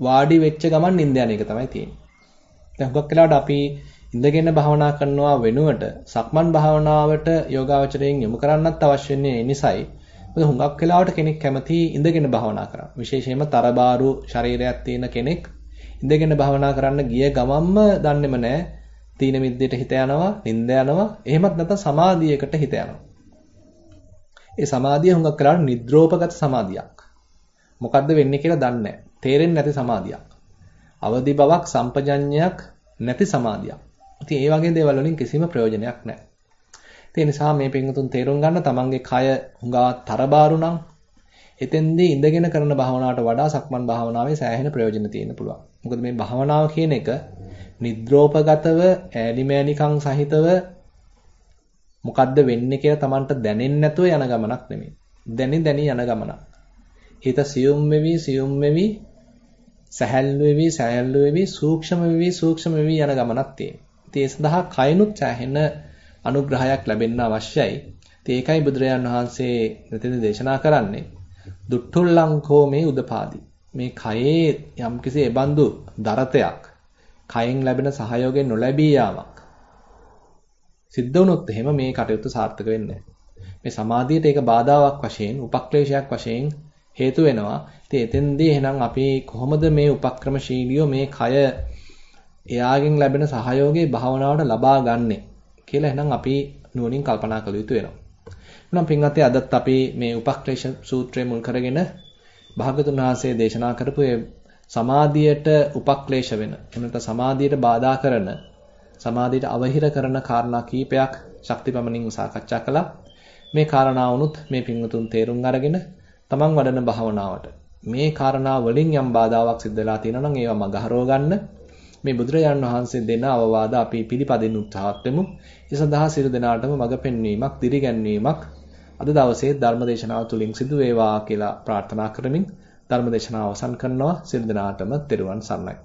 වාඩි වෙච්ච ගමන් නිින්ද යන එක තමයි තියෙන්නේ. දැන් හුඟක් වෙලාවට අපි ඉඳගෙන භාවනා කරනවා වෙනුවට සක්මන් භාවනාවට යෝගාවචරයෙන් යොමු කරන්නත් අවශ්‍ය වෙන්නේ ඒ නිසයි. මොකද හුඟක් වෙලාවට කෙනෙක් කැමති ඉඳගෙන භාවනා කරන්න. විශේෂයෙන්ම තරබාරු ශරීරයක් තියෙන කෙනෙක් ඉඳගෙන භාවනා කරන්න ගිය ගමන්ම දන්නේම නැහැ. තීන මිද්දේට හිත යනවා, නිින්ද යනවා, එහෙමත් නැත්නම් සමාධියකට හිත යනවා. ඒ සමාධිය හුඟක් වෙලාවට නිද්‍රෝපගත සමාධියක්. මොකද්ද වෙන්නේ කියලා දන්නේ නැහැ. තේරෙන්නේ නැති සමාධියක්. අවදි බවක් සම්පජඤ්ඤයක් නැති සමාධියක්. ඉතින් ඒ වගේ දේවල් වලින් කිසිම ප්‍රයෝජනයක් නැහැ. ඒ නිසා මේ පින්වතුන් තේරුම් ගන්න තමන්ගේ කය හුඟා තරබාරු නම් එතෙන්දී ඉඳගෙන කරන භාවනාවට වඩා සක්මන් භාවනාවේ සෑහෙන ප්‍රයෝජන තියෙන්න පුළුවන්. මොකද මේ භාවනාව කියන එක නිද්‍රෝපගතව ඈලිමෑනිකම් සහිතව මොකද්ද වෙන්නේ කියලා Tamanට දැනෙන්නේ නැතුව යන ගමනක් නෙමෙයි. දැනි දැනි යන ගමනක්. හිත සියුම් වෙවි සියුම් වෙවි සැහැල්ලු වෙවි සැහැල්ලු වෙවි සූක්ෂම වෙවි සූක්ෂම වෙවි යන ගමනක් තියෙනවා. ඉතින් ඒ සඳහා කයනුත් සෑහෙන අනුග්‍රහයක් ලැබෙන්න අවශ්‍යයි. ඉතින් ඒකයි බුදුරජාන් වහන්සේ මෙතන දේශනා කරන්නේ. දුට්ටුල්ලංකෝ මේ උදපාදි. මේ කයේ යම්කිසි එබඳු දරතයක් කයෙන් ලැබෙන සහයෝගයෙන් නොලැබී යාමක්. සිද්ධ වුණොත් එහෙම මේ කටයුත්ත සාර්ථක වෙන්නේ මේ සමාධියට ඒක බාධාවක් වශයෙන්, උපක්ලේශයක් වශයෙන් හේතු වෙනවා. ඉතින් එතෙන්දී එහෙනම් අපි කොහොමද මේ උපක්‍රමශීලියෝ මේ කය එයාගෙන් ලැබෙන සහයෝගය භාවනාවට ලබා ගන්නෙ කියලා එහෙනම් අපි නුවණින් කල්පනා කළ යුතු වෙනවා. එහෙනම් පින්වත්නි අදත් අපි මේ උපක්ලේශ සූත්‍රය මුල් කරගෙන භාගතුන් වහන්සේ දේශනා කරපු ඒ සමාධියට උපක්ලේශ වෙන එහෙම නැත්නම් සමාධියට බාධා කරන සමාධියට අවහිර කරන කාරණා කීපයක් ශක්තිපමණින් සාකච්ඡා කළා. මේ කාරණා වුණුත් මේ පින්වතුන් තේරුම් අරගෙන තමන් වඩන භාවනාවට මේ කාරණා වලින් යම් බාධාවක් සිද්ධ වෙලා තියෙනවා නම් ඒවා මගහරව ගන්න මේ බුදුරජාණන් වහන්සේ දෙන අවවාද අපි පිළිපදින්න උත්සාහත් වෙමු. ඒ සඳහා සියලු දෙනාටම මඟ පෙන්වීමක්, දිරිගැන්වීමක් අද දවසේ ධර්මදේශනාව තුලින් සිදු වේවා කියලා ප්‍රාර්ථනා කරමින් ධර්මදේශනාව අවසන් කරනවා. සියලු දෙනාටම තෙරුවන් සරණයි.